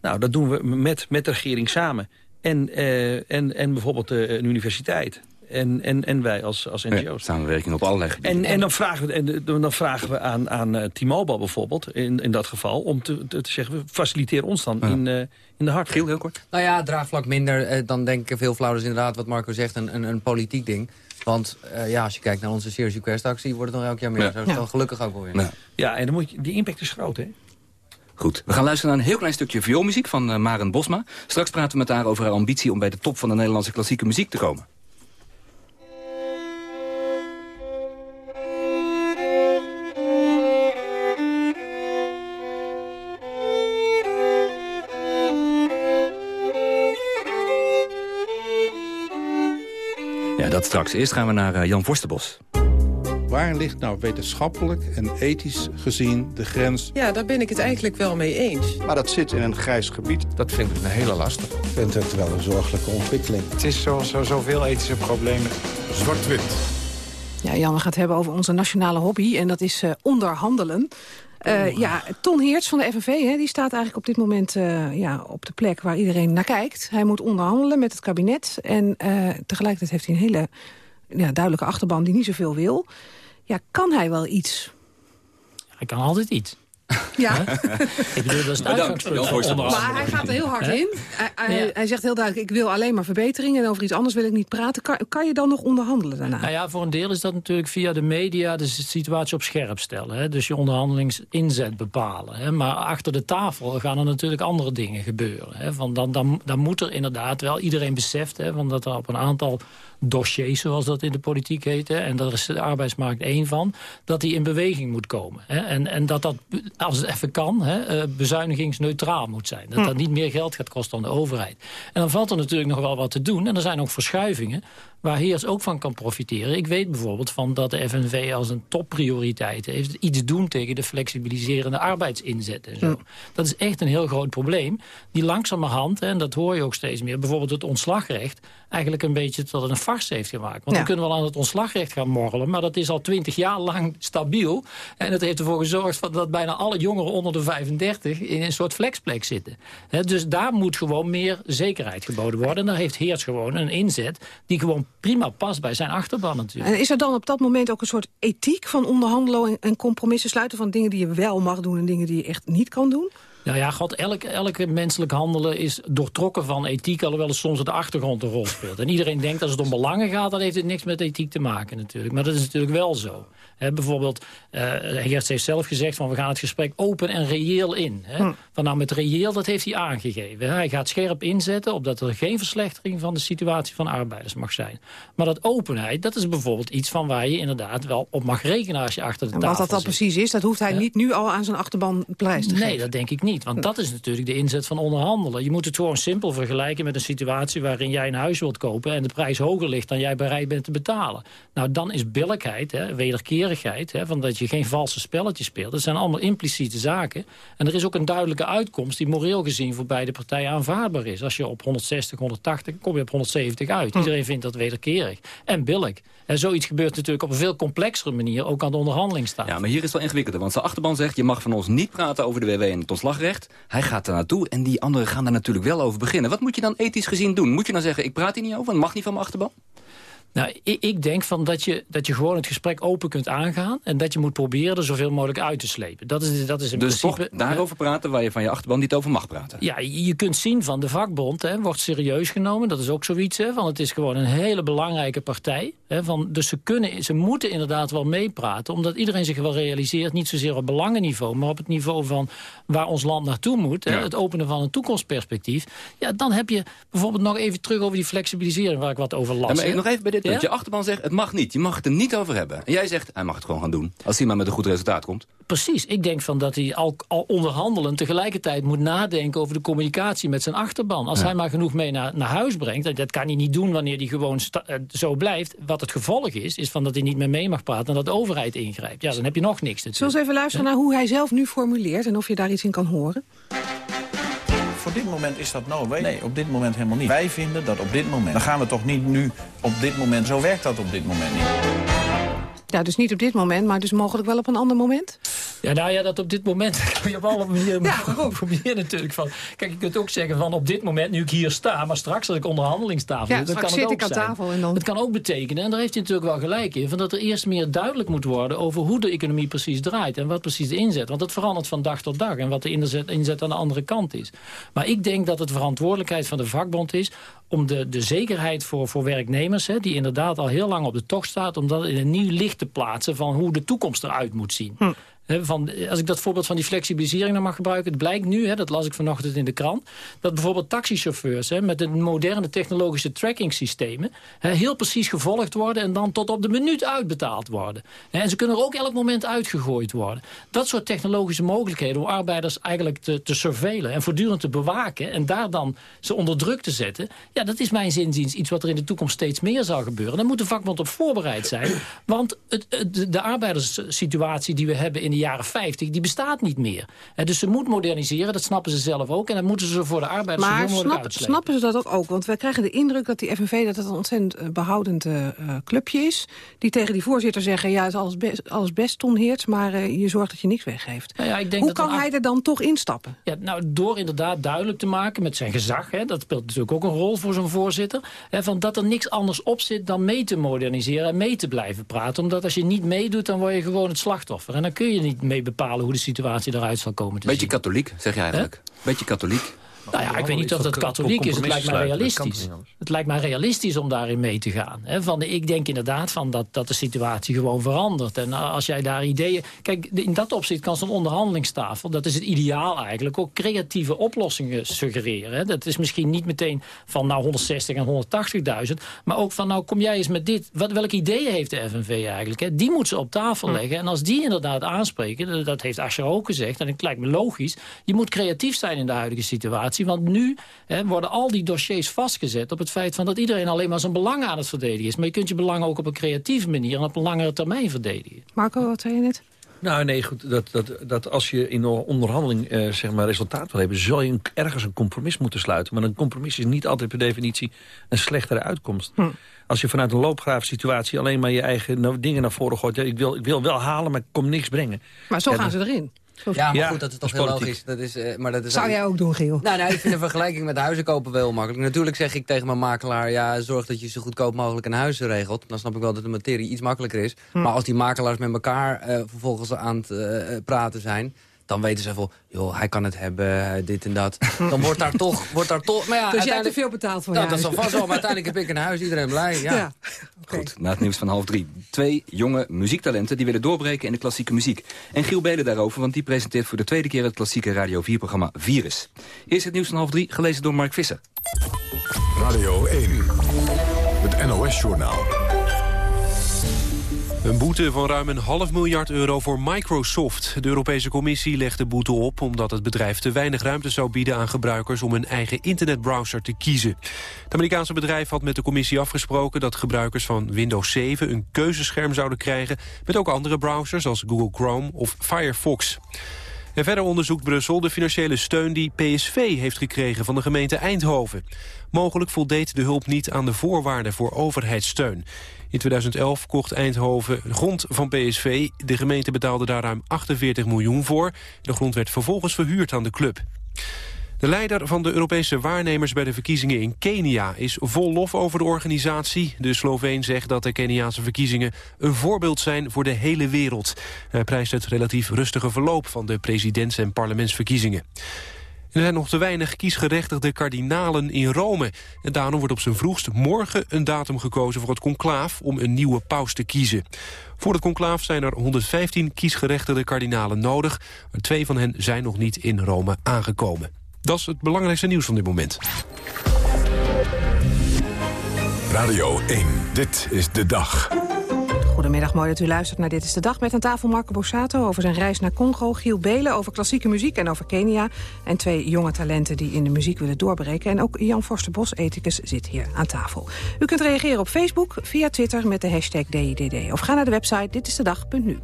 Nou, dat doen we met, met de regering samen. En, uh, en, en bijvoorbeeld uh, een universiteit. En, en, en wij als, als NGO's. Ja, samenwerking op allerlei gebieden. En, en dan vragen we, en dan vragen we aan, aan T-Mobile bijvoorbeeld, in, in dat geval... om te, te, zeggen, faciliteer ons dan ja. in, uh, in de hart. Giel, heel kort. Nou ja, draagvlak minder. Uh, dan denken veel flauwers inderdaad, wat Marco zegt, een, een, een politiek ding. Want uh, ja, als je kijkt naar onze Serious Request actie... wordt het nog elk jaar meer. Ja. Zo is het dan gelukkig ook wel weer. Ja, ja en dan moet je, die impact is groot, hè? Goed, we gaan luisteren naar een heel klein stukje vioolmuziek van uh, Maren Bosma. Straks praten we met haar over haar ambitie om bij de top van de Nederlandse klassieke muziek te komen. Ja, dat straks. Eerst gaan we naar uh, Jan Vorstenbos. Waar ligt nou wetenschappelijk en ethisch gezien de grens? Ja, daar ben ik het eigenlijk wel mee eens. Maar dat zit in een grijs gebied. Dat vind ik een hele lastig. Ik vind het wel een zorgelijke ontwikkeling. Het is zo, zo, zoveel ethische problemen. Zwart-wit. Ja, Jan, we gaan het hebben over onze nationale hobby. En dat is uh, onderhandelen. Uh, ja, Ton Heerts van de FNV hè, die staat eigenlijk op dit moment uh, ja, op de plek waar iedereen naar kijkt. Hij moet onderhandelen met het kabinet. En uh, tegelijkertijd heeft hij een hele ja, duidelijke achterban die niet zoveel wil. Ja, kan hij wel iets? Hij kan altijd iets. Ja. ik bedoel, dat is het uitgangspunt. Maar hij gaat er heel hard in. Hij, hij, ja. hij, zegt heel duidelijk, ik wil alleen maar verbeteringen... en over iets anders wil ik niet praten. Kan, kan, je dan nog onderhandelen daarna? Nou ja, voor een deel is dat natuurlijk via de media... de situatie op scherp stellen. Hè? Dus je onderhandelingsinzet bepalen. Hè? Maar achter de tafel gaan er natuurlijk andere dingen gebeuren. Hè? Van dan, dan, dan moet er inderdaad wel... iedereen beseft hè, van dat er op een aantal dossiers, zoals dat in de politiek heet... Hè, en daar is de arbeidsmarkt één van... dat die in beweging moet komen. Hè? En, en dat dat als het even kan, hè, bezuinigingsneutraal moet zijn. Dat dat niet meer geld gaat kosten aan de overheid. En dan valt er natuurlijk nog wel wat te doen. En er zijn ook verschuivingen waar Heers ook van kan profiteren. Ik weet bijvoorbeeld van dat de FNV als een topprioriteit heeft... iets doen tegen de flexibiliserende arbeidsinzet en zo. Ja. Dat is echt een heel groot probleem. Die langzamerhand, en dat hoor je ook steeds meer... bijvoorbeeld het ontslagrecht eigenlijk een beetje tot een farce heeft gemaakt. Want ja. we kunnen wel aan het ontslagrecht gaan morrelen... maar dat is al twintig jaar lang stabiel. En het heeft ervoor gezorgd dat bijna alle jongeren onder de 35... in een soort flexplek zitten. He, dus daar moet gewoon meer zekerheid geboden worden. En daar heeft Heers gewoon een inzet die gewoon prima past bij zijn achterban natuurlijk. En is er dan op dat moment ook een soort ethiek van onderhandelen... en, en compromissen sluiten van dingen die je wel mag doen... en dingen die je echt niet kan doen? Nou ja, God, elk, elke menselijk handelen is doortrokken van ethiek... alhoewel het soms op de achtergrond een rol speelt. En iedereen denkt als het om belangen gaat... dan heeft het niks met ethiek te maken natuurlijk. Maar dat is natuurlijk wel zo. He, bijvoorbeeld, uh, Heerst heeft zelf gezegd... van we gaan het gesprek open en reëel in. He. Hm. Van nou, met reëel, dat heeft hij aangegeven. Hij gaat scherp inzetten op dat er geen verslechtering... van de situatie van arbeiders mag zijn. Maar dat openheid, dat is bijvoorbeeld iets van waar je inderdaad wel op mag rekenen... als je achter de en tafel Wat dat dan precies is, dat hoeft hij niet nu al aan zijn achterban prijs te. Nee, dat denk ik niet. Want dat is natuurlijk de inzet van onderhandelen. Je moet het gewoon simpel vergelijken met een situatie... waarin jij een huis wilt kopen en de prijs hoger ligt... dan jij bereid bent te betalen. Nou, dan is billijkheid, hè, wederkerigheid... Hè, van dat je geen valse spelletjes speelt. Dat zijn allemaal impliciete zaken. En er is ook een duidelijke uitkomst... die moreel gezien voor beide partijen aanvaardbaar is. Als je op 160, 180, kom je op 170 uit. Iedereen vindt dat wederkerig. En billig. En zoiets gebeurt natuurlijk op een veel complexere manier... ook aan de onderhandelingstafel. Ja, maar hier is het wel ingewikkelder. Want zijn achterban zegt... je mag van ons niet praten over de WW en het ontslagrecht. Hij gaat er naartoe en die anderen gaan daar natuurlijk wel over beginnen. Wat moet je dan ethisch gezien doen? Moet je dan zeggen, ik praat hier niet over, het mag niet van mijn achterban? Nou, ik, ik, denk van dat, je, dat je gewoon het gesprek open kunt aangaan... en dat je moet proberen er zoveel mogelijk uit te slepen. Dat is, dat is in dus principe... toch daarover praten waar je van je achterban niet over mag praten? Ja, je kunt zien van de vakbond hè, wordt serieus genomen. Dat is ook zoiets, hè, van het is gewoon een hele belangrijke partij. Hè, van, dus ze, kunnen, ze moeten inderdaad wel meepraten... omdat iedereen zich wel realiseert, niet zozeer op belangenniveau... maar op het niveau van waar ons land naartoe moet... Ja. Hè, het openen van een toekomstperspectief. Ja, dan heb je bijvoorbeeld nog even terug over die flexibilisering... waar ik wat over las. Ja, maar nog even bij dit Ja? Je achterban zegt, het mag niet. Je mag het er niet over hebben. En jij zegt, hij mag het gewoon gaan doen. Als hij maar met een goed resultaat komt. Precies. Ik denk van dat hij al, al onderhandelen tegelijkertijd moet nadenken over de communicatie met zijn achterban. Als ja. hij maar genoeg mee naar, naar huis brengt. Dat kan hij niet doen wanneer hij gewoon uh, zo blijft. Wat het gevolg is, is van dat hij niet meer mee mag praten en dat de overheid ingrijpt. Ja, dan heb je nog niks. Zullen we even luisteren ja? naar hoe hij zelf nu formuleert en of je daar iets in kan horen? Voor dit moment is dat nodig. Nee, op dit moment helemaal niet. Wij vinden dat op dit moment. Dan gaan we toch niet nu op dit moment. Zo werkt dat op dit moment niet. Ja, dus niet op dit moment, maar dus mogelijk wel op een ander moment? Ja, nou ja, dat op dit moment kun je op alle manieren ja, proberen natuurlijk. Van. Kijk, je kunt ook zeggen van op dit moment, nu ik hier sta... maar straks als ik onderhandelingstafel ja, zit, dan kan het zit ook ik aan zijn. tafel en dan... Het kan ook betekenen, en daar heeft hij natuurlijk wel gelijk in... Van dat er eerst meer duidelijk moet worden over hoe de economie precies draait... en wat precies de inzet. Want dat verandert van dag tot dag en wat de inzet, inzet aan de andere kant is. Maar ik denk dat het verantwoordelijkheid van de vakbond is om de, de zekerheid voor, voor werknemers... Hè, die inderdaad al heel lang op de tocht staat... om dat in een nieuw licht plaatsen van hoe de toekomst eruit moet zien. Hm. Van, als ik dat voorbeeld van die flexibilisering nou mag gebruiken... het blijkt nu, dat las ik vanochtend in de krant... dat bijvoorbeeld taxichauffeurs met de moderne technologische tracking systemen... Hè, heel precies gevolgd worden en dan tot op de minuut uitbetaald worden. En ze kunnen er ook elk moment uitgegooid worden. Dat soort technologische mogelijkheden om arbeiders eigenlijk te, te en voortdurend te bewaken en daar dan ze onder druk te zetten... ja, dat is mijn zinziens iets wat er in de toekomst steeds meer zal gebeuren. Daar moet de vakbond op voorbereid zijn. Want het, de arbeiderssituatie die we hebben in de jaren 50... die bestaat niet meer. dus ze moet moderniseren, dat snappen ze zelf ook. En dan moeten ze voor de arbeiders maar snap, snappen ze dat ook? Want wij krijgen de indruk dat die FNV dat het een ontzettend uh, behoudend uh, clubje is. Die tegen die voorzitter zeggen... ja, het is alles best, alles best Ton Heerts, maar uh, je zorgt dat je niks weggeeft. Nou ja, ik denk Hoe dat kan hij er dan toch instappen? Ja, nou, door inderdaad duidelijk te maken met zijn gezag... Hè, dat speelt natuurlijk ook een rol voor zo'n voorzitter... Hè, van dat er niks anders op zit dan mee te moderniseren... en mee te blijven praten. Omdat als je niet meedoet, dan word je gewoon het slachtoffer. En dan kun je niet mee bepalen hoe de situatie eruit zal komen te Beetje zien. katholiek, zeg je eigenlijk. Beetje katholiek. Nou ja, ik weet niet of dat katholiek is. Het lijkt mij realistisch. Het lijkt mij realistisch om daarin mee te gaan. van de, ik denk inderdaad van dat, dat de situatie gewoon verandert. En als jij daar ideeën... Kijk, in dat opzicht kan zo'n onderhandelingstafel... dat is het ideaal eigenlijk, ook creatieve oplossingen suggereren. Dat is misschien niet meteen van nou 160 en 180.000... maar ook van nou kom jij eens met dit. Wat, welke ideeën heeft de FNV eigenlijk? Die moet ze op tafel Hm. leggen. En als die inderdaad aanspreken, dat heeft Asscher ook gezegd... en het lijkt me logisch, je moet creatief zijn in de huidige situatie. Want nu hè, worden al die dossiers vastgezet op het feit van dat iedereen alleen maar zijn belang aan het verdedigen is. Maar je kunt je belangen ook op een creatieve manier en op een langere termijn verdedigen. Marco, wat zei je net? Nou nee, goed, dat, dat, dat als je in een onderhandeling eh, zeg maar resultaat wil hebben... zal je een- ergens een compromis moeten sluiten. Maar een compromis is niet altijd per definitie een slechtere uitkomst. Hm. Als je vanuit een loopgravensituatie alleen maar je eigen nou, dingen naar voren gooit... ja, ik, wil, ik wil wel halen, maar ik kom niks brengen. Maar zo Ja, gaan dat- ze erin. Ja, maar Ja, goed, dat is dat toch is heel politiek. logisch. Dat is, eh, maar dat is Zou jij ook doen, Giel? Nou, nou, ik vind een vergelijking met huizen kopen wel heel makkelijk. Natuurlijk zeg ik tegen mijn makelaar... ja, zorg dat je zo goedkoop mogelijk een huis regelt. Dan snap ik wel dat de materie iets makkelijker is. Hm. Maar als die makelaars met elkaar eh, vervolgens aan het eh, praten zijn... dan weten ze van, joh, hij kan het hebben, dit en dat. Dan wordt daar toch... Wordt daar toch maar ja, dus jij hebt te uiteindelijk- veel betaald voor Nou, je dat zal huis. vast wel, maar uiteindelijk heb ik een huis. Iedereen blij, ja. Ja. Goed, na het nieuws van half drie. Twee jonge muziektalenten die willen doorbreken in de klassieke muziek. En Giel Belen daarover, want die presenteert voor de tweede keer... het klassieke Radio 4-programma Virus. Eerst het nieuws van half drie, gelezen door Mark Visser. Radio 1. Het NOS-journaal. Een boete van ruim een half miljard euro voor Microsoft. De Europese Commissie legt de boete op omdat het bedrijf te weinig ruimte zou bieden aan gebruikers om een eigen internetbrowser te kiezen. Het Amerikaanse bedrijf had met de Commissie afgesproken dat gebruikers van Windows 7 een keuzescherm zouden krijgen met ook andere browsers als Google Chrome of Firefox. En verder onderzoekt Brussel de financiële steun die PSV heeft gekregen van de gemeente Eindhoven. Mogelijk voldeed de hulp niet aan de voorwaarden voor overheidssteun. In 2011 kocht Eindhoven grond van PSV. De gemeente betaalde daar ruim 48 miljoen voor. De grond werd vervolgens verhuurd aan de club. De leider van de Europese waarnemers bij de verkiezingen in Kenia is vol lof over de organisatie. De Sloveen zegt dat de Keniaanse verkiezingen een voorbeeld zijn voor de hele wereld. Hij prijst het relatief rustige verloop van de presidents- en parlementsverkiezingen. Er zijn nog te weinig kiesgerechtigde kardinalen in Rome. En daarom wordt op zijn vroegst morgen een datum gekozen voor het conclaaf... om een nieuwe paus te kiezen. Voor het conclaaf zijn er 115 kiesgerechtigde kardinalen nodig... maar twee van hen zijn nog niet in Rome aangekomen. Dat is het belangrijkste nieuws van dit moment. Radio 1. Dit is de dag. Goedemiddag, mooi dat u luistert naar Dit is de Dag... met aan tafel Marco Borsato over zijn reis naar Congo... Giel Belen over klassieke muziek en over Kenia... en twee jonge talenten die in de muziek willen doorbreken. En ook Jan Forsterbos, ethicus, zit hier aan tafel. U kunt reageren op Facebook, via Twitter met de hashtag DIDD... of ga naar de website ditistedag.nu.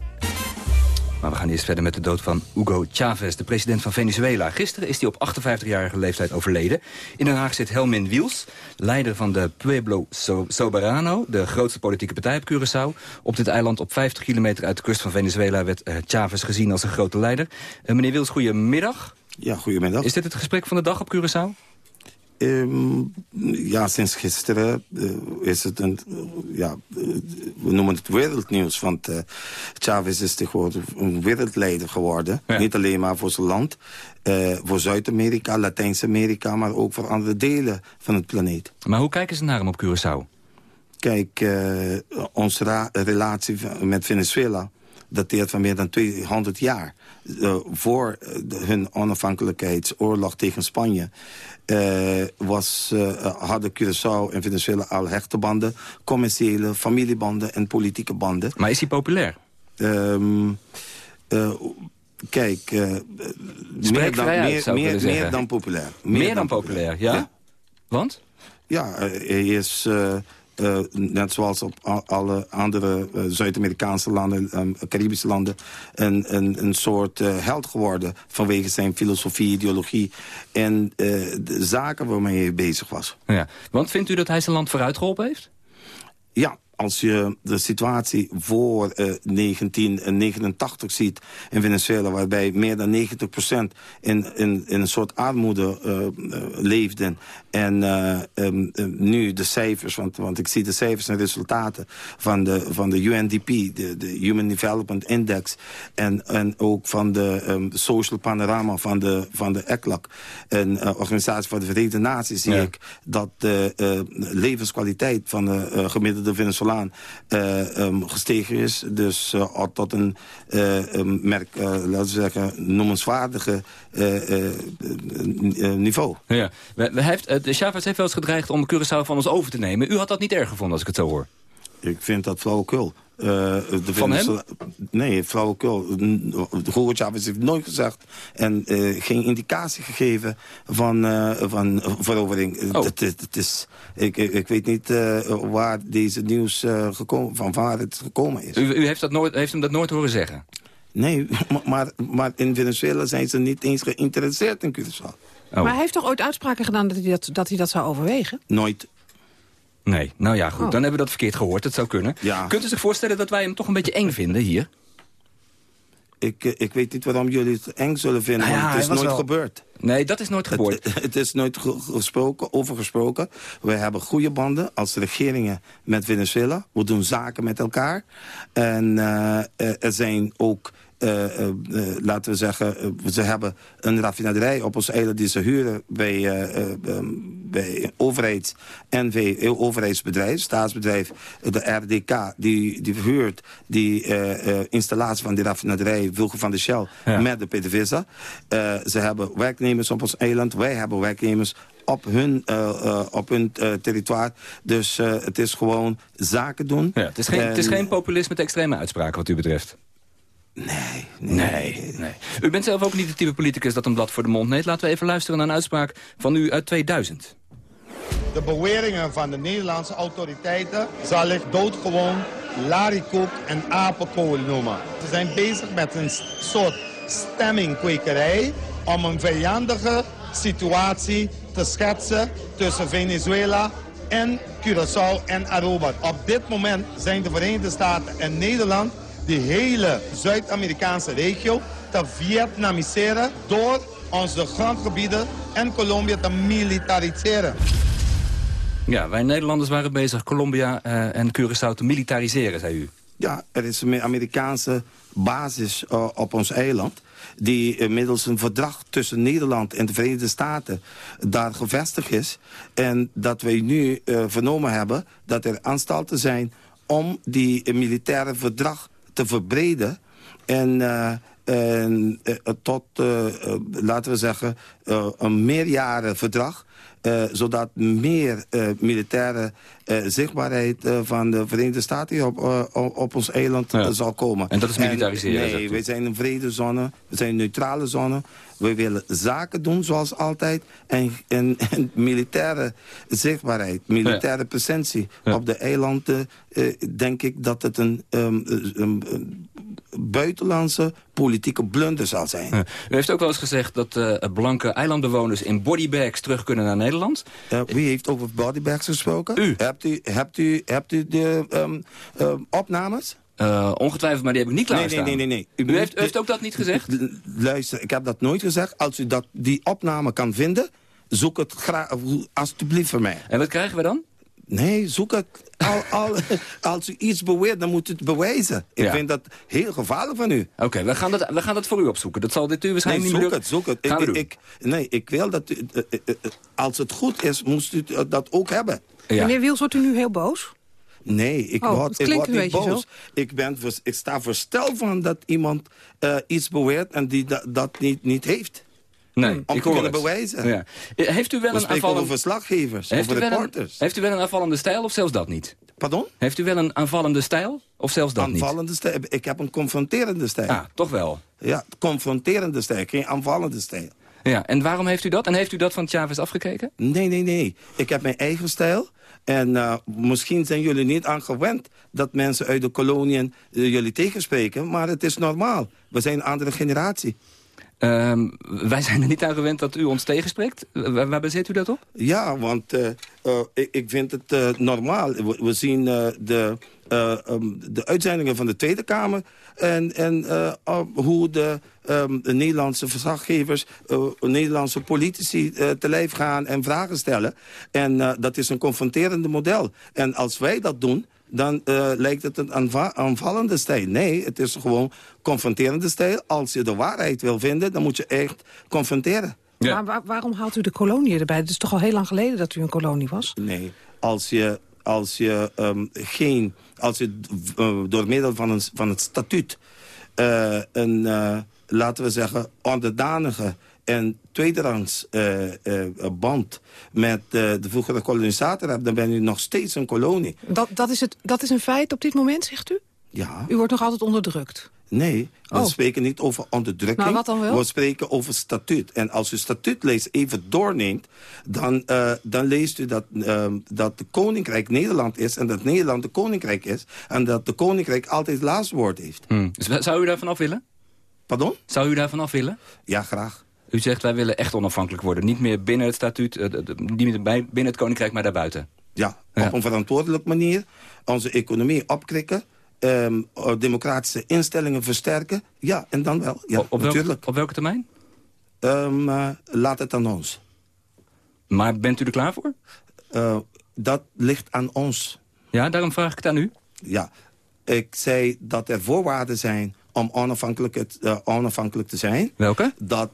Maar we gaan eerst verder met de dood van Hugo Chavez, de president van Venezuela. Gisteren is hij op 58-jarige leeftijd overleden. In Den Haag zit Helmin Wiels, leider van de Pueblo So- Soberano... de grootste politieke partij op Curaçao. Op dit eiland op 50 kilometer uit de kust van Venezuela... werd eh, Chavez gezien als een grote leider. Eh, meneer Wiels, goedemiddag. Ja, goedemiddag. Is dit het gesprek van de dag op Curaçao? Ehm, ja, sinds gisteren eh, is het een, ja, eh, we noemen het wereldnieuws. Want eh, Chavez is tegenwoordig een wereldleider geworden. Niet alleen maar voor zijn land, voor Zuid-Amerika, Latijns-Amerika, maar ook voor andere delen van het planeet. Maar hoe kijken ze naar hem op Curaçao? Kijk, onze relatie met Venezuela dateert van meer dan 200 jaar. Uh, voor hun onafhankelijkheidsoorlog tegen Spanje... Uh, was, hadden Curaçao en Venezuela al hechte banden... commerciële, familiebanden en politieke banden. Maar is hij populair? Um, kijk, meer dan, meer, meer, meer, dan populair. Meer, dan, populair, ja? ja? Want? Ja, hij is... Uh, net zoals op alle andere uh, Zuid-Amerikaanse landen, um, Caribische landen... een, een, een soort uh, held geworden vanwege zijn filosofie, ideologie... en de zaken waarmee hij bezig was. Ja. Want vindt u dat hij zijn land vooruit geholpen heeft? Ja, als je de situatie voor uh, 1989 ziet in Venezuela... waarbij meer dan 90 in, in, in een soort armoede uh, leefden... en um, nu de cijfers, want, want ik zie de cijfers en resultaten... van de, van de UNDP, de, de Human Development Index... en, en ook van de um, Social Panorama van de, van de ECLAC... een organisatie van de Verenigde Naties... zie ja. ik dat de levenskwaliteit van de gemiddelde Venezolaan gestegen is. Dus tot een merk, laten we zeggen, noemenswaardige niveau. Ja. We, we heeft, de Chavez heeft wel eens gedreigd om Curaçao van ons over te nemen. U had dat niet erg gevonden, als ik het zo hoor. Ik vind dat flauwekul. Uh, de Van hem? Nee, flauwekul. Hugo Chavez heeft nooit gezegd en uh, geen indicatie gegeven van, uh, van verovering. Oh. Is, ik, ik weet niet waar deze nieuws gekomen, van waar het gekomen is. U, u heeft, dat nooit, heeft hem dat nooit horen zeggen? Nee, maar, maar in Venezuela zijn ze niet eens geïnteresseerd in Curaçao. Oh. Maar hij heeft toch ooit uitspraken gedaan dat hij dat, dat, hij dat zou overwegen? Nooit. Nee, nou ja, goed. Oh. Dan hebben we dat verkeerd gehoord. Dat zou kunnen. Ja. Kunt u zich voorstellen dat wij hem toch een beetje eng vinden hier? Ik, ik weet niet waarom jullie het eng zullen vinden, nou ja, want het is nooit wel... gebeurd. Nee, dat is nooit gebeurd. Het, het is nooit gesproken, over gesproken. Wij hebben goede banden als regeringen met Venezuela. We doen zaken met elkaar. En uh, er zijn ook laten we zeggen, ze hebben een raffinaderij op ons eiland die ze huren bij, um, bij overheids- en overheidsbedrijf, staatsbedrijf, de RDK, die, die verhuurt die installatie van die raffinaderij Wilge van de Shell ja. met de PDVSA. ze hebben werknemers op ons eiland, wij hebben werknemers op hun, uh, uh, op hun uh, territoire. Dus het is gewoon zaken doen. Ja, het, is geen, en... het is geen populisme met extreme uitspraken wat u betreft. Nee nee, nee. U bent zelf ook niet de type politicus dat een blad voor de mond neemt. Laten we even luisteren naar een uitspraak van u uit 2000. De beweringen van de Nederlandse autoriteiten zal ik doodgewoon larikoek en apenkool noemen. Ze zijn bezig met een soort stemmingkwekerij om een vijandige situatie te schetsen tussen Venezuela en Curaçao en Aruba. Op dit moment zijn de Verenigde Staten en Nederland die hele Zuid-Amerikaanse regio te Vietnamiseren door onze grondgebieden en Colombia te militariseren. Ja, wij Nederlanders waren bezig Colombia uh, en Curaçao te militariseren, zei u. Ja, er is een Amerikaanse basis uh, op ons eiland die inmiddels een verdrag tussen Nederland en de Verenigde Staten daar gevestigd is. En dat wij nu uh, vernomen hebben dat er anstalten zijn om die militaire verdrag te verbreden. En, uh, en uh, tot, uh, laten we zeggen, een meerjarenverdrag. Uh, zodat meer uh, militaire uh, zichtbaarheid van de Verenigde Staten op, op ons eiland ja. zal komen. En dat is militariseren? En, nee, wij zijn een vredezone, we zijn een neutrale zone. We willen zaken doen zoals altijd. En, en, en militaire zichtbaarheid, militaire ja. presentie ja. op de eilanden... denk ik dat het een, um, een, buitenlandse politieke blunder zal zijn. U heeft ook wel eens gezegd dat blanke eilandbewoners in bodybags terug kunnen naar Nederland. Uh, wie heeft over bodybags gesproken? U. Hebt u, hebt u, hebt u de um, um, opnames? Uh, ongetwijfeld, maar die heb ik niet klaarstaan. Nee, nee, nee. nee, nee. U, u, heeft, u heeft ook dat niet gezegd? Luister, ik heb dat nooit gezegd. Als u dat, die opname kan vinden, zoek het graag, alsjeblieft voor mij. En wat krijgen we dan? Nee, zoek het. Al, al, als u iets beweert, dan moet u het bewijzen. Ik ja. vind dat heel gevaarlijk van u. Oké, okay, we, gaan dat, we gaan dat voor u opzoeken. Dat zal dit u waarschijnlijk nee, niet meer zoek het, zoek het. Ik, ik, nee, ik wil dat u... Uh, uh, als het goed is, moest u dat ook hebben. Ja. Meneer Wiels, wordt u nu heel boos? Nee, ik, Oh, word, ik niet boos. Ik, ben, ik sta verstel van dat iemand eh, iets beweert en die da- dat niet, niet heeft. Nee, Om ik te kunnen het. bewijzen. Ja. Heeft u wel We een aanvallende... verslaggevers, Heeft over een, reporters. heeft u wel een aanvallende stijl of zelfs dat niet? Pardon? Heeft u wel een aanvallende stijl of zelfs dat niet? Aanvallende stijl. Ik heb een confronterende stijl. Ah, toch wel. Ja, confronterende stijl, geen aanvallende stijl. Ja, en waarom heeft u dat? En heeft u dat van Chavez afgekeken? Nee, nee, nee. Ik heb mijn eigen stijl. En eh, misschien zijn jullie niet aan gewend dat mensen uit de koloniën eh, jullie tegenspreken. Maar het is normaal. We zijn een andere generatie. Ehm, wij zijn er niet aan gewend dat u ons tegenspreekt. Waar, waar baseert u dat op? Ja, want eh, eh, ik, ik vind het eh, normaal. We, zien eh, de, eh, ehm, de uitzendingen van de Tweede Kamer... en, en eh, hoe de, ehm, de Nederlandse verslaggevers... eh, Nederlandse politici eh, te lijf gaan en vragen stellen. En eh, dat is een confronterende model. En als wij dat doen dan eh, lijkt het een aanva- aanvallende stijl. Nee, het is gewoon confronterende stijl. Als je de waarheid wil vinden, dan moet je echt confronteren. Maar waar- waarom haalt u de kolonie erbij? Het is toch al heel lang geleden dat u een kolonie was? Nee, als je, als je ehm, geen... Als je eh, door middel van, een, van het statuut... eh, een, eh, laten we zeggen, onderdanige en tweederangs eh, eh, band met eh, de vroegere kolonisator hebt... dan ben je nog steeds een kolonie. Dat, dat, is het, dat is een feit op dit moment, zegt u? Ja. U wordt nog altijd onderdrukt. Nee, we Oh. spreken niet over onderdrukking. Nou, wat dan wel? We spreken over statuut. En als u statuutlees even doorneemt... dan, eh, dan leest u dat, ehm, dat de koninkrijk Nederland is... en dat Nederland de koninkrijk is... en dat de koninkrijk altijd het laatste woord heeft. Hmm. Dus zou u daarvan af willen? Pardon? Zou u daarvan af willen? Ja, graag. U zegt wij willen echt onafhankelijk worden. Niet meer binnen het statuut, eh, niet meer bij- binnen het koninkrijk, maar daarbuiten. Ja, op een verantwoordelijke manier onze economie opkrikken... ehm, eh, democratische instellingen versterken. Ja, en dan wel. Ja, op, natuurlijk. op welke termijn? Ehm, eh, laat het aan ons. Maar bent u er klaar voor? Dat ligt aan ons. Ja, daarom vraag ik het aan u. Ja, ik zei dat er voorwaarden zijn om onafhankelijk, het, eh, onafhankelijk te zijn. Welke? Dat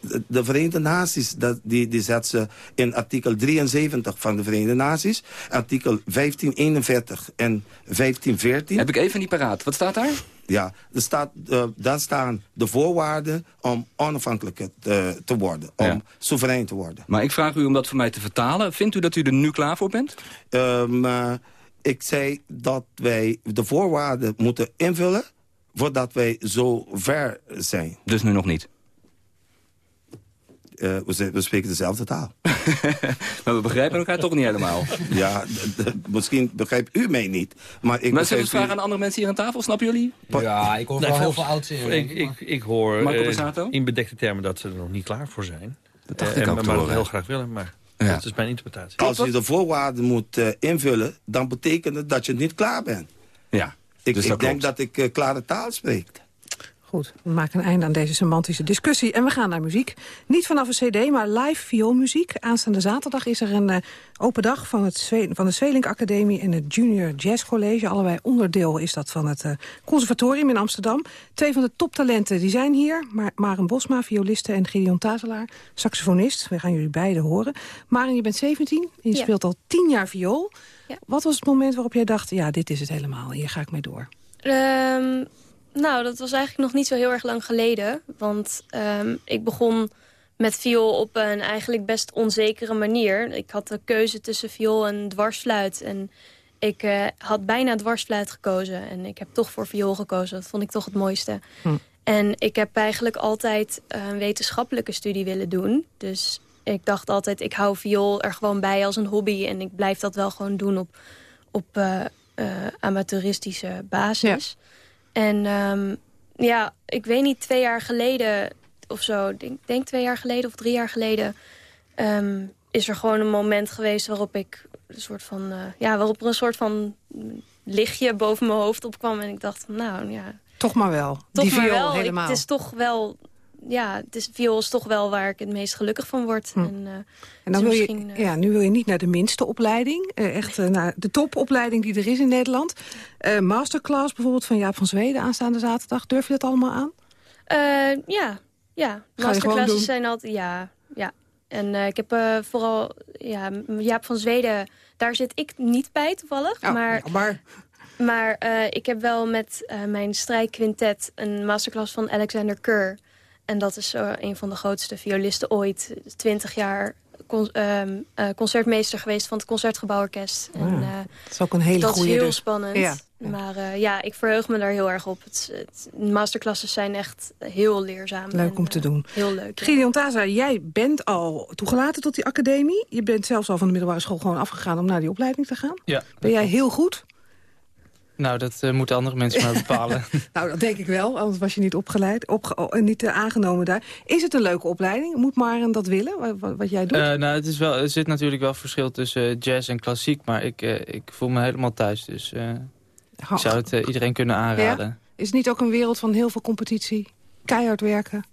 de- de Verenigde Naties, dat, die, die zet ze in artikel 73 van de Verenigde Naties. Artikel 1541 en 1514. Heb ik even niet paraat. Wat staat daar? Ja, er staat, eh, daar staan de voorwaarden om onafhankelijk te, te worden. Om Ja. soeverein te worden. Maar ik vraag u om dat voor mij te vertalen. Vindt u dat u er nu klaar voor bent? Eh, ik zei dat wij de voorwaarden moeten invullen... voordat wij zo ver zijn. Dus nu nog niet? Eh, we, spreken dezelfde taal. Maar we begrijpen elkaar toch niet helemaal. Ja, misschien begrijpt u mij niet. Maar ik maar zullen we begrijp het vragen u- aan andere mensen hier aan tafel? Snappen jullie? Ja, ik hoor Nee, wel heel veel ouderen. Ik, ik, ik hoor eh, in bedekte termen dat ze er nog niet klaar voor zijn. Dat dacht Eh, ik en- ook Maar heel graag willen, maar Ja. dat is mijn interpretatie. Als je de voorwaarden moet eh, invullen... dan betekent het dat je niet klaar bent. Ja, Ik, dus ik dat denk klopt. dat ik eh, klare taal spreek. Goed, we maken een einde aan deze semantische discussie. En we gaan naar muziek. Niet vanaf een cd, maar live vioolmuziek. Aanstaande zaterdag is er een eh, open dag van, het Zwe van de Zwelink Academie... en het Junior Jazz College. Allebei onderdeel is dat van het eh, conservatorium in Amsterdam. Twee van de toptalenten die zijn hier. Maar Maren Bosma, violiste, en Gideon Tazelaar, saxofonist. We gaan jullie beiden horen. Maren, je bent 17, je Ja. speelt al 10 jaar viool. Ja. Wat was het moment waarop jij dacht... ja, dit is het helemaal, hier ga ik mee door? Ehm, nou, dat was eigenlijk nog niet zo heel erg lang geleden. Want ehm, ik begon met viool op een eigenlijk best onzekere manier. Ik had de keuze tussen viool en dwarsfluit. En ik eh, had bijna dwarsfluit gekozen. En ik heb toch voor viool gekozen. Dat vond ik toch het mooiste. Hm. En ik heb eigenlijk altijd eh, een wetenschappelijke studie willen doen. Dus ik dacht altijd, ik hou viool er gewoon bij als een hobby. En ik blijf dat wel gewoon doen op, op eh, amateuristische basis. En ehm, ja, ik weet niet, twee jaar geleden of zo... Ik denk, denk twee jaar geleden of drie jaar geleden... ehm, is er gewoon een moment geweest waarop ik een soort van... eh, ja, waarop er een soort van lichtje boven mijn hoofd opkwam. En ik dacht, nou ja, Toch maar wel, toch die maar wel. Ik- helemaal. het is toch wel... Ja, het is, viool is toch wel waar ik het meest gelukkig van word. En, eh, En dus dan wil je, eh, ja, nu wil je niet naar de minste opleiding. eh, echt naar de topopleiding die er is in Nederland. Masterclass bijvoorbeeld van Jaap van Zweden aanstaande zaterdag. Durf je dat allemaal aan? Ja, ja. Masterclasses zijn altijd, ja, ja. En ik heb vooral, ja, Jaap van Zweden, daar zit ik niet bij toevallig. Oh, maar maar... maar eh, ik heb wel met mijn strijkquintet een masterclass van Alexander Kerr. En dat is uh, een van de grootste violisten ooit. Twintig jaar con um, concertmeester geweest van het Concertgebouworkest. Oh, en, dat is ook een hele dat goede. is heel dus. spannend. Ja. Maar ja, ik verheug me daar heel erg op. Het, het, masterclasses zijn echt heel leerzaam. Leuk en, om te doen. Heel leuk. Ja. Gideon Taza, jij bent al toegelaten tot die academie. Je bent zelfs al van de middelbare school gewoon afgegaan om naar die opleiding te gaan. Ja. Ben jij heel goed? Nou, dat uh, moeten andere mensen maar bepalen. nou, dat denk ik wel. Anders was je niet opgeleid, opge oh, niet uh, aangenomen daar. Is het een leuke opleiding? Moet Maren dat willen, wat, wat jij doet? Uh, nou, het is wel, er zit natuurlijk wel verschil tussen jazz en klassiek. Maar ik, ik voel me helemaal thuis. Dus ik zou het iedereen kunnen aanraden. Ja? Is het niet ook een wereld van heel veel competitie? Keihard werken?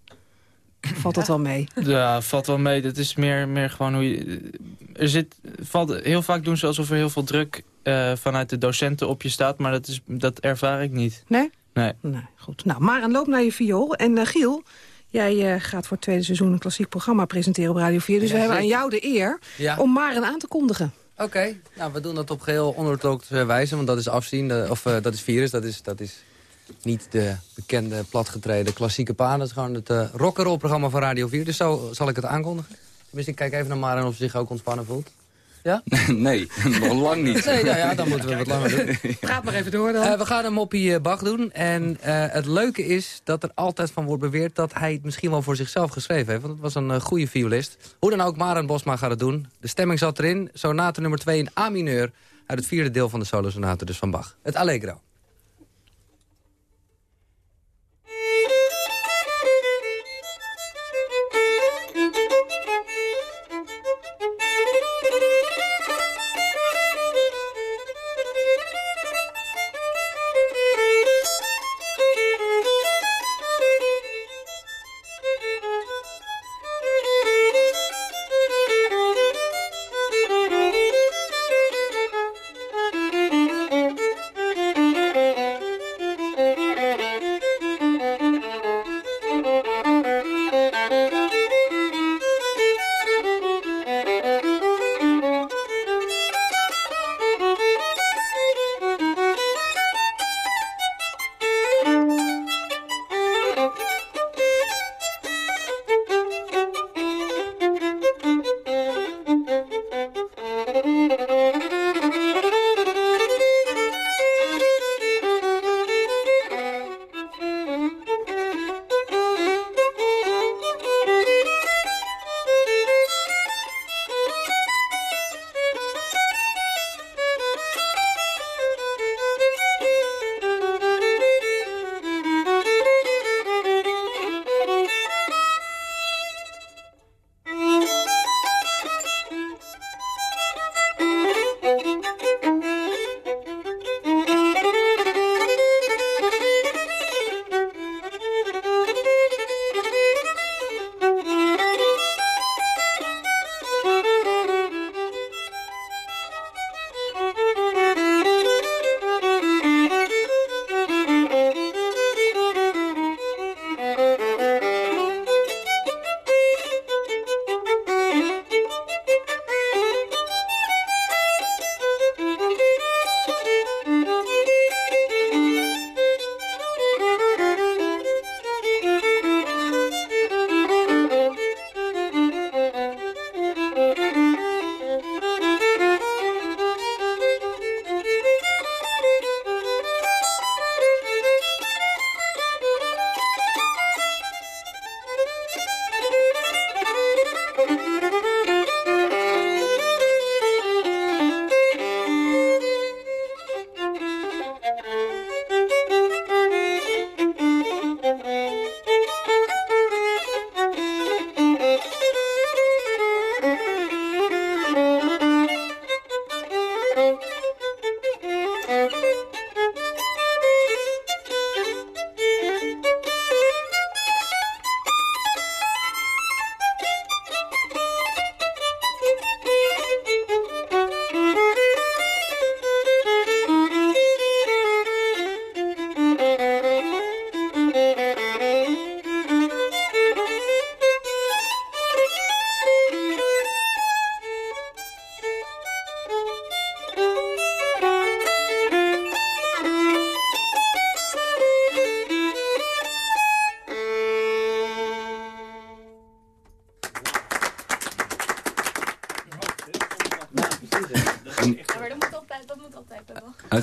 Valt dat wel mee? Ja, valt wel mee. Dat is meer, meer gewoon hoe je... Er zit, valt, heel vaak doen ze alsof er heel veel druk uh, vanuit de docenten op je staat. Maar dat, is, dat ervaar ik niet. Nee? Nee. nee goed. Nou, Maren, loop naar je viool. En uh, Giel, jij uh, gaat voor het tweede seizoen een klassiek programma presenteren op Radio 4. Dus Ja, we hebben aan jou de eer Ja. om Maren aan te kondigen. Oké, nou, we doen dat op geheel onorthodoxe wijze, want dat is afzien, de- of eh, dat is virus, dat is, dat is niet de bekende platgetreden klassieke paan. Dat is gewoon het uh, rock'n'roll programma van Radio 4, dus zo zal ik het aankondigen. Tenminste, ik kijk even naar Maren of ze zich ook ontspannen voelt. Ja? nee, nog lang niet. Nee, nou ja, dan moeten we wat langer doen. Praat maar even door dan. Eh, we gaan een moppie eh, Bach doen. En eh, het leuke is dat er altijd van wordt beweerd... dat hij het misschien wel voor zichzelf geschreven heeft. Want het was een goede violist. Hoe dan ook, Maren Bosma gaat het doen. De stemming zat erin. Sonate nummer 2 in A-mineur. Uit het vierde deel van de solosonate dus van Bach. Het Allegro.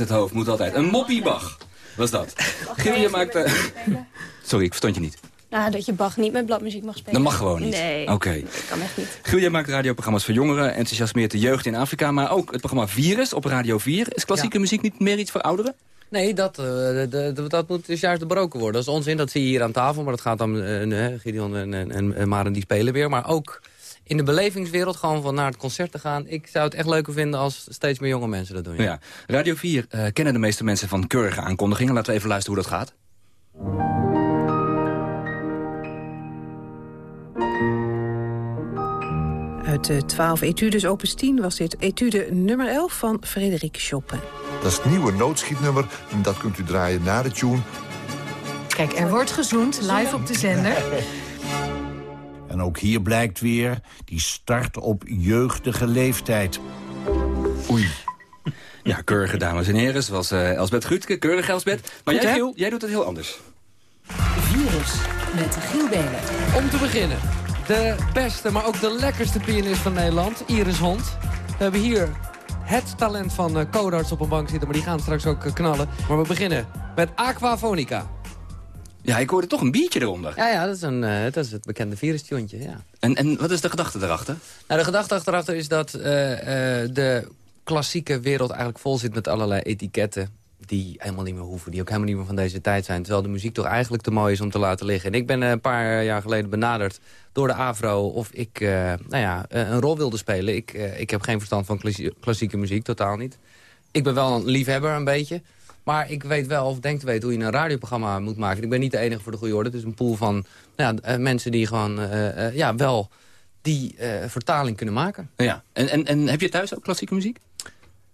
Het hoofd moet altijd. Een moppiebag was dat. Gielje maakt... eh, Sorry, ik verstond je niet. Nou, dat je Bach niet met bladmuziek mag spelen. Dat mag gewoon niet. Nee, Oké. dat kan echt niet. Gielje maakt radioprogramma's voor jongeren, enthousiasmeert de jeugd in Afrika... maar ook het programma Virus op Radio 4. Is klassieke muziek niet meer iets voor ouderen? Nee, dat, eh, de- de- dat moet dus juist doorbroken worden. Dat is onzin, dat zie je hier aan tafel. Maar dat gaat dan, eh, Gideon en, en, en, en Maren die spelen weer. Maar ook in de belevingswereld, gewoon van naar het concert te gaan. Ik zou het echt leuker vinden als steeds meer jonge mensen dat doen. Ja. Radio 4 eh, kennen de meeste mensen van keurige aankondigingen. Laten we even luisteren hoe dat gaat. Uit de 12 etudes opus 10 was dit etude nummer 11 van Frederik Chopin. Dat is het nieuwe noodschietnummer en dat kunt u draaien na de tune. Kijk, er wordt gezoend, live op de zender. En ook hier blijkt weer die start op jeugdige leeftijd. Oei. Ja, keurige dames en heren, zoals eh Elsbeth Grutke. Keurig Elsbeth. Maar Goed, jij? Giel, jij doet het heel anders. Virus met Giel Belen. Om te beginnen, de beste, maar ook de lekkerste pianist van Nederland, Iris Hond. We hebben hier het talent van eh, Codarts op een bank zitten, maar die gaan straks ook eh, knallen. Maar we beginnen met Aquafonica. Ja, ik hoorde toch een biertje eronder. Ja, ja, dat is, een, eh, dat is het bekende virustuntje, ja. En, en wat is de gedachte daarachter? Nou, de gedachte achteraf is dat eh, eh, de klassieke wereld eigenlijk vol zit met allerlei etiketten die helemaal niet meer hoeven, die ook helemaal niet meer van deze tijd zijn. Terwijl de muziek toch eigenlijk te mooi is om te laten liggen. En ik ben een paar jaar geleden benaderd door de AVRO of ik nou ja, een rol wilde spelen. Ik, ik heb geen verstand van klassie- klassieke muziek, totaal niet. Ik ben wel een liefhebber, een beetje. Maar ik weet wel, of denk te weten, hoe je een radioprogramma moet maken. Ik ben niet de enige voor de goede orde. Het is een pool van nou ja, eh, mensen die gewoon eh, eh, ja, wel die eh, vertaling kunnen maken. Ja. En, en, en heb je thuis ook klassieke muziek?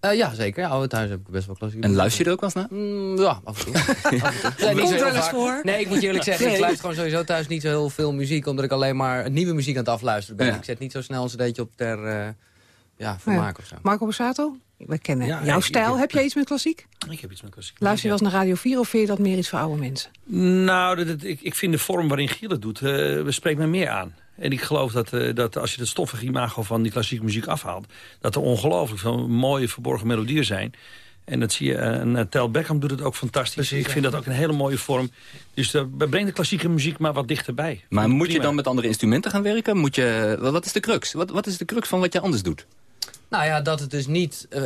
Eh, ja, zeker. Ja, thuis heb ik best wel klassieke En luister je er ook wel eens naar? Mm, ja, af en toe. Af en toe. Nee, niet zo heel vaak. Nee, ik moet je eerlijk zeggen, ik luister gewoon sowieso thuis niet zo heel veel muziek... omdat ik alleen maar nieuwe muziek aan het afluisteren ben. Ja. Ik zet niet zo snel een cd'tje op ter eh, ja, vermaak of zo. Marco Borsato, we kennen Ja, jouw stijl. ik- heb jij iets met klassiek? Ik heb iets met klassiek. Luister je wel eens naar Radio 4 of vind je dat meer iets voor oude mensen? Nou, dat, dat- ik, ik vind de vorm waarin Giel het doet, uh, spreekt mij meer aan. En ik geloof dat, eh, dat als je het stoffige imago van die klassieke muziek afhaalt... dat er ongelooflijk veel mooie verborgen melodieën zijn. En dat zie je, eh, en Tel Beckham doet het ook fantastisch. ik vind dat ook een hele mooie vorm. Dus uh, breng de klassieke muziek maar wat dichterbij. Maar moet je dan met andere instrumenten gaan werken? Moet je, wat wat is de crux? Wat, wat is de crux van wat je anders doet? Nou ja, dat het dus niet eh,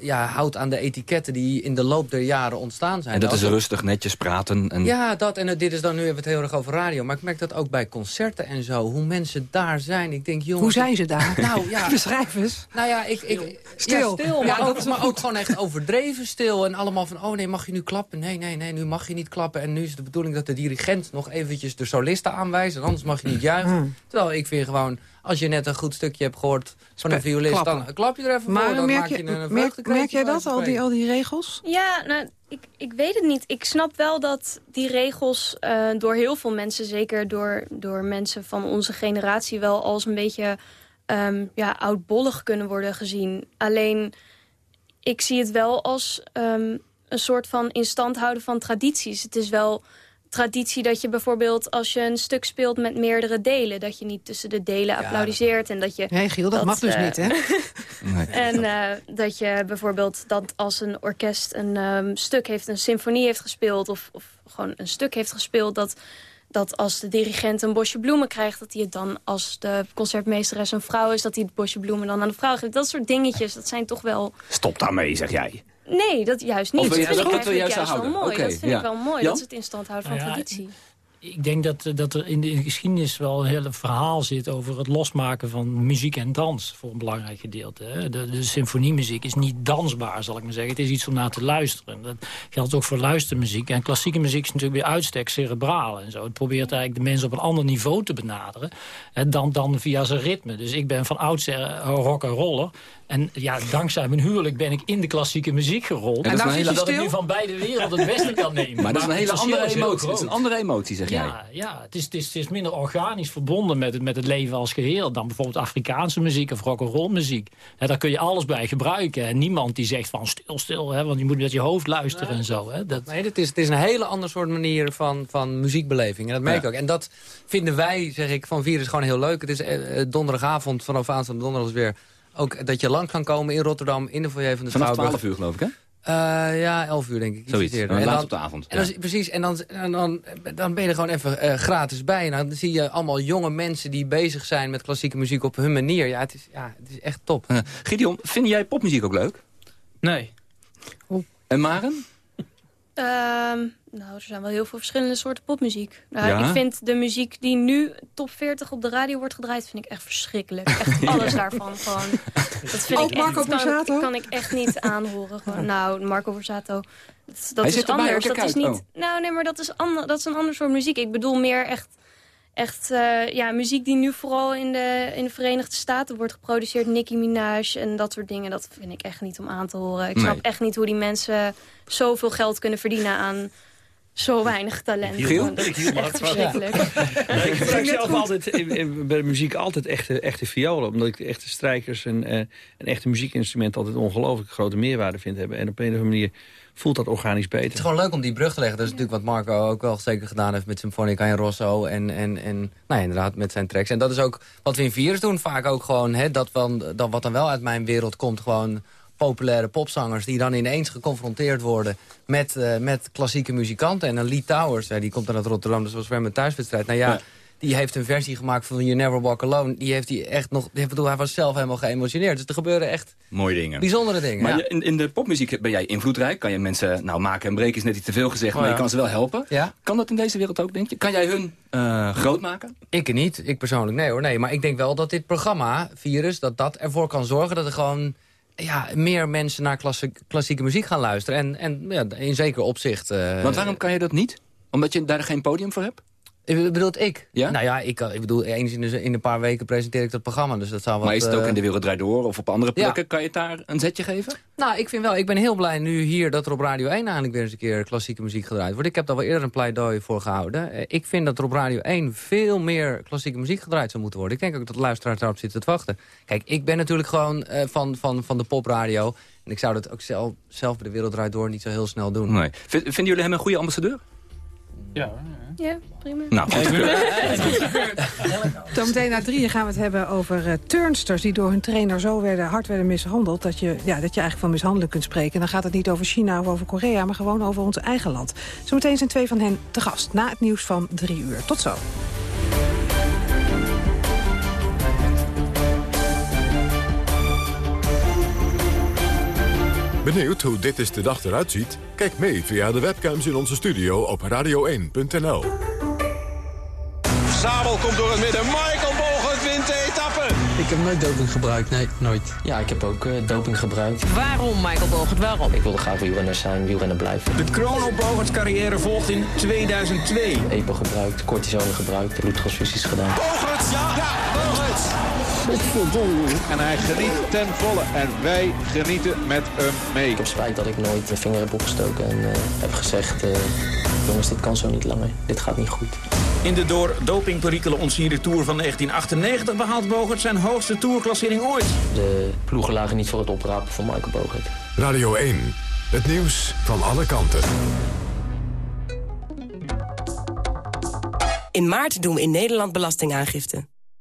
ja, houdt aan de etiketten die in de loop der jaren ontstaan zijn. En dat is rustig, netjes praten. En... Ja, dat en dit is dan nu even het heel erg over radio. Maar ik merk dat ook bij concerten en zo. Hoe mensen daar zijn. Ik denk, jongens... Hoe zijn ze daar? Nou ja. Beschrijf eens. Nou ja, ik... ik Stil. Ja, stil. Ja, Maar, dat ook, is maar ook gewoon echt overdreven stil. En allemaal van, oh nee, mag je nu klappen? Nee, nee, nee, nu mag je niet klappen. En nu is de bedoeling dat de dirigent nog eventjes de solisten aanwijst. En anders mag je niet juichen. Hmm. Terwijl ik vind gewoon, als je net een goed stukje hebt gehoord van een violist... klappen. dan klap je er even Maar voor. Dan merk, maak je, je, een merk, merk jij dat, al die, al die regels? Ja, nou, ik, ik weet het niet. Ik snap wel dat die regels eh, door heel veel mensen... zeker door, door mensen van onze generatie... wel als een beetje ehm, ja, oudbollig kunnen worden gezien. Alleen, ik zie het wel als ehm, een soort van instand houden van tradities. Het is wel traditie dat je bijvoorbeeld als je een stuk speelt met meerdere delen... dat je niet tussen de delen applaudisseert en dat je... Nee, Giel, dat, mag dus eh, niet, hè? En eh, dat je bijvoorbeeld dat als een orkest een ehm, stuk heeft, een symfonie heeft gespeeld... Of, of gewoon een stuk heeft gespeeld, dat, dat als de dirigent een bosje bloemen krijgt... dat hij het dan als de concertmeesteres een vrouw is... dat hij het bosje bloemen dan aan de vrouw geeft. Dat soort dingetjes, dat zijn toch wel... Stop daarmee, zeg jij. Nee, dat juist niet. Of wil dat je vind ik dat- dat wil je eigenlijk juist juist wel houden? mooi. Dat vind ja. ik wel mooi, Jan? dat is het in stand houden van Nou ja, traditie. Ik denk dat, dat er in de, geschiedenis wel een hele verhaal zit... over het losmaken van muziek en dans voor een belangrijk gedeelte. Hè. De, de symfoniemuziek is niet dansbaar, zal ik maar zeggen. Het is iets om naar te luisteren. Dat geldt ook voor luistermuziek. En klassieke muziek is natuurlijk weer uitstek cerebraal en zo. Het probeert eigenlijk de mensen op een ander niveau te benaderen... Hè, dan, dan via zijn ritme. Dus ik ben van oudsher eh, rock en roller... En ja, dankzij mijn huwelijk ben ik in de klassieke muziek gerold. En dat is een hele- dat ik nu van beide werelden het beste kan nemen. Maar dat is een hele andere is emotie. Het is een andere emotie, zeg jij. Ja, ja het, is, het, is, het is minder organisch verbonden met het, met het leven als geheel... dan bijvoorbeeld Afrikaanse muziek of rock'n'roll muziek. Hè, daar kun je alles bij gebruiken. En niemand die zegt van stil, stil, hè, want je moet met je hoofd luisteren en zo. Hè. Dat, Nee, het is, het is een hele ander soort manier van, van muziekbeleving. En dat merk ik Ja. ook. En dat vinden wij, zeg ik, van Virus gewoon heel leuk. Het is eh, eh, donderdagavond, vanaf aanstaande donderdag is weer ook dat je lang kan komen in Rotterdam, in de foyer van de Vanaf Schouwburg. 12 uur geloof ik, hè? Eh, ja, 11 uur denk ik. iets Zoiets, eerder. laat En dan- op de avond, En dan, ja. Precies, en, dan, en dan, dan ben je er gewoon even eh, gratis bij. En dan zie je allemaal jonge mensen die bezig zijn met klassieke muziek op hun manier. Ja, het is, ja, het is echt top. Eh, Gideon, vind jij popmuziek ook leuk? Nee. En Maren? Ehm, nou, er zijn wel heel veel verschillende soorten popmuziek. Nou, Ja? Ik vind de muziek die nu top 40 op de radio wordt gedraaid... vind ik echt verschrikkelijk. Echt alles daarvan gewoon. Dat vind Ook ik Marco echt, kan, Borsato? kan ik echt niet aanhoren. Gewoon. Nou, Marco Borsato, dat, dat Hij is anders. Dat is niet, nou, nee, maar dat is, ander, dat is een ander soort muziek. Ik bedoel meer echt... Echt eh, ja, muziek die nu vooral in de, in de Verenigde Staten wordt geproduceerd. Nicki Minaj en dat soort dingen. Dat vind ik echt niet om aan te horen. Ik Nee. snap echt niet hoe die mensen zoveel geld kunnen verdienen aan zo weinig talent. Giel? Dat Ik is echt verschrikkelijk. Nee, ik gebruik zelf altijd in, in- bij de muziek altijd echte, echte violen. Omdat ik de echte strijkers en, eh, en echte muziekinstrumenten altijd ongelooflijk grote meerwaarde vind hebben. En op een of andere manier voelt dat organisch beter. Het is gewoon leuk om die brug te leggen. Dat is natuurlijk wat Marco ook wel zeker gedaan heeft met Symfonica en Rosso. En, en, en nou ja, inderdaad met zijn tracks. En dat is ook wat we in Virus doen. Vaak ook gewoon hè, dat, van, dat wat dan wel uit mijn wereld komt. Gewoon populaire popzangers die dan ineens geconfronteerd worden met, eh, met klassieke muzikanten. En een Lee Towers, ja, die komt dan uit Rotterdam, dus was weer mijn thuiswedstrijd. Nou ja, Ja. Die heeft een versie gemaakt van You Never Walk Alone. Die heeft hij echt nog, ik bedoel, hij was zelf helemaal geëmotioneerd. Dus er gebeuren echt Mooie dingen. bijzondere dingen. Maar ja. je- in, in de popmuziek ben jij invloedrijk. Kan je mensen, nou maken en breken is net iets te veel gezegd, Oh, maar ja. je kan ze wel helpen. Ja. Kan dat in deze wereld ook, denk je? Kan jij hun eh, groot maken? Ik niet, ik persoonlijk nee hoor. Nee, maar ik denk wel dat dit programma, Virus, dat dat ervoor kan zorgen dat er gewoon ja, meer mensen naar klassiek, klassieke muziek gaan luisteren. En, en ja, in zeker opzicht. eh, Want waarom kan je dat niet? Omdat je daar geen podium voor hebt? Ik bedoelt ik? Ja? Nou ja, ik, kan- ik bedoel, eens in, de, in een paar weken presenteer ik dat programma. Dus dat zou wat, maar is het ook eh, in de wereld draait door of op andere ja. plekken? Kan je het daar een zetje geven? Nou, ik vind wel, ik ben heel blij nu hier dat er op Radio 1 eigenlijk weer eens een keer klassieke muziek gedraaid wordt. Ik heb daar wel eerder een pleidooi voor gehouden. Eh, Ik vind dat er op Radio 1 veel meer klassieke muziek gedraaid zou moeten worden. Ik denk ook dat de luisteraars daarop zitten te wachten. Kijk, ik ben natuurlijk gewoon eh, van, van, van de popradio. En ik zou dat ook zelf, zelf bij de Wereld Draait Door niet zo heel snel doen. Nee. Vinden jullie hem een goede ambassadeur? Ja. Ja, prima. Nou, goed. Zometeen na drieën gaan we het hebben over eh, turnsters... die door hun trainer zo werden, hard werden mishandeld... Dat je, ja, dat je eigenlijk van mishandelen kunt spreken. En dan gaat het niet over China of over Korea... maar gewoon over ons eigen land. Zometeen zijn twee van hen te gast. Na het nieuws van drie uur. Tot zo. Benieuwd hoe dit is de dag eruit ziet? Kijk mee via de webcams in onze studio op radio1.nl. Zabel komt door het midden. Michael Bogert wint de etappe. Ik heb nooit doping gebruikt, nee, nooit. Ja, ik heb ook eh, doping gebruikt. Waarom, Michael Bogert, waarom? Ik wilde graag wielrenner zijn, wielrenner blijven. De kroon op Bogerts carrière volgt in 2002. EPO gebruikt, cortisone gebruikt, bloedtransfusies gedaan. Bogerts, ja, ja, En hij geniet ten volle. En wij genieten met hem mee. Ik heb spijt dat ik nooit mijn vinger heb opgestoken en eh, heb gezegd... eh, jongens, dit kan zo niet langer. Dit gaat niet goed. In de door dopingperikelen ontsierde Tour van 1998 behaalt Bogert zijn hoogste tourklassering ooit. De ploegen lagen niet voor het oprapen van Michael Bogert. Radio 1, het nieuws van alle kanten. In maart doen we in Nederland belastingaangifte.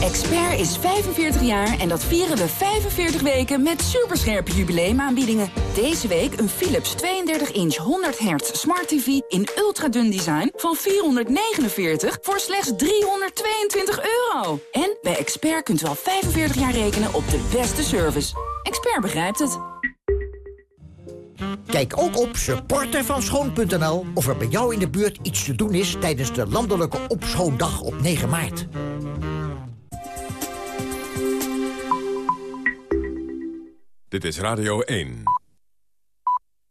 Expert is 45 jaar en dat vieren we 45 weken met superscherpe jubileumaanbiedingen. Deze week een Philips 32-inch 100 Hz Smart TV in ultradun design van 449 voor slechts 322 euro. En bij Expert kunt u al 45 jaar rekenen op de beste service. Expert begrijpt het. Kijk ook op supportervanschoon.nl of er bij jou in de buurt iets te doen is... tijdens de landelijke opschoondag op 9 maart. Dit is Radio 1.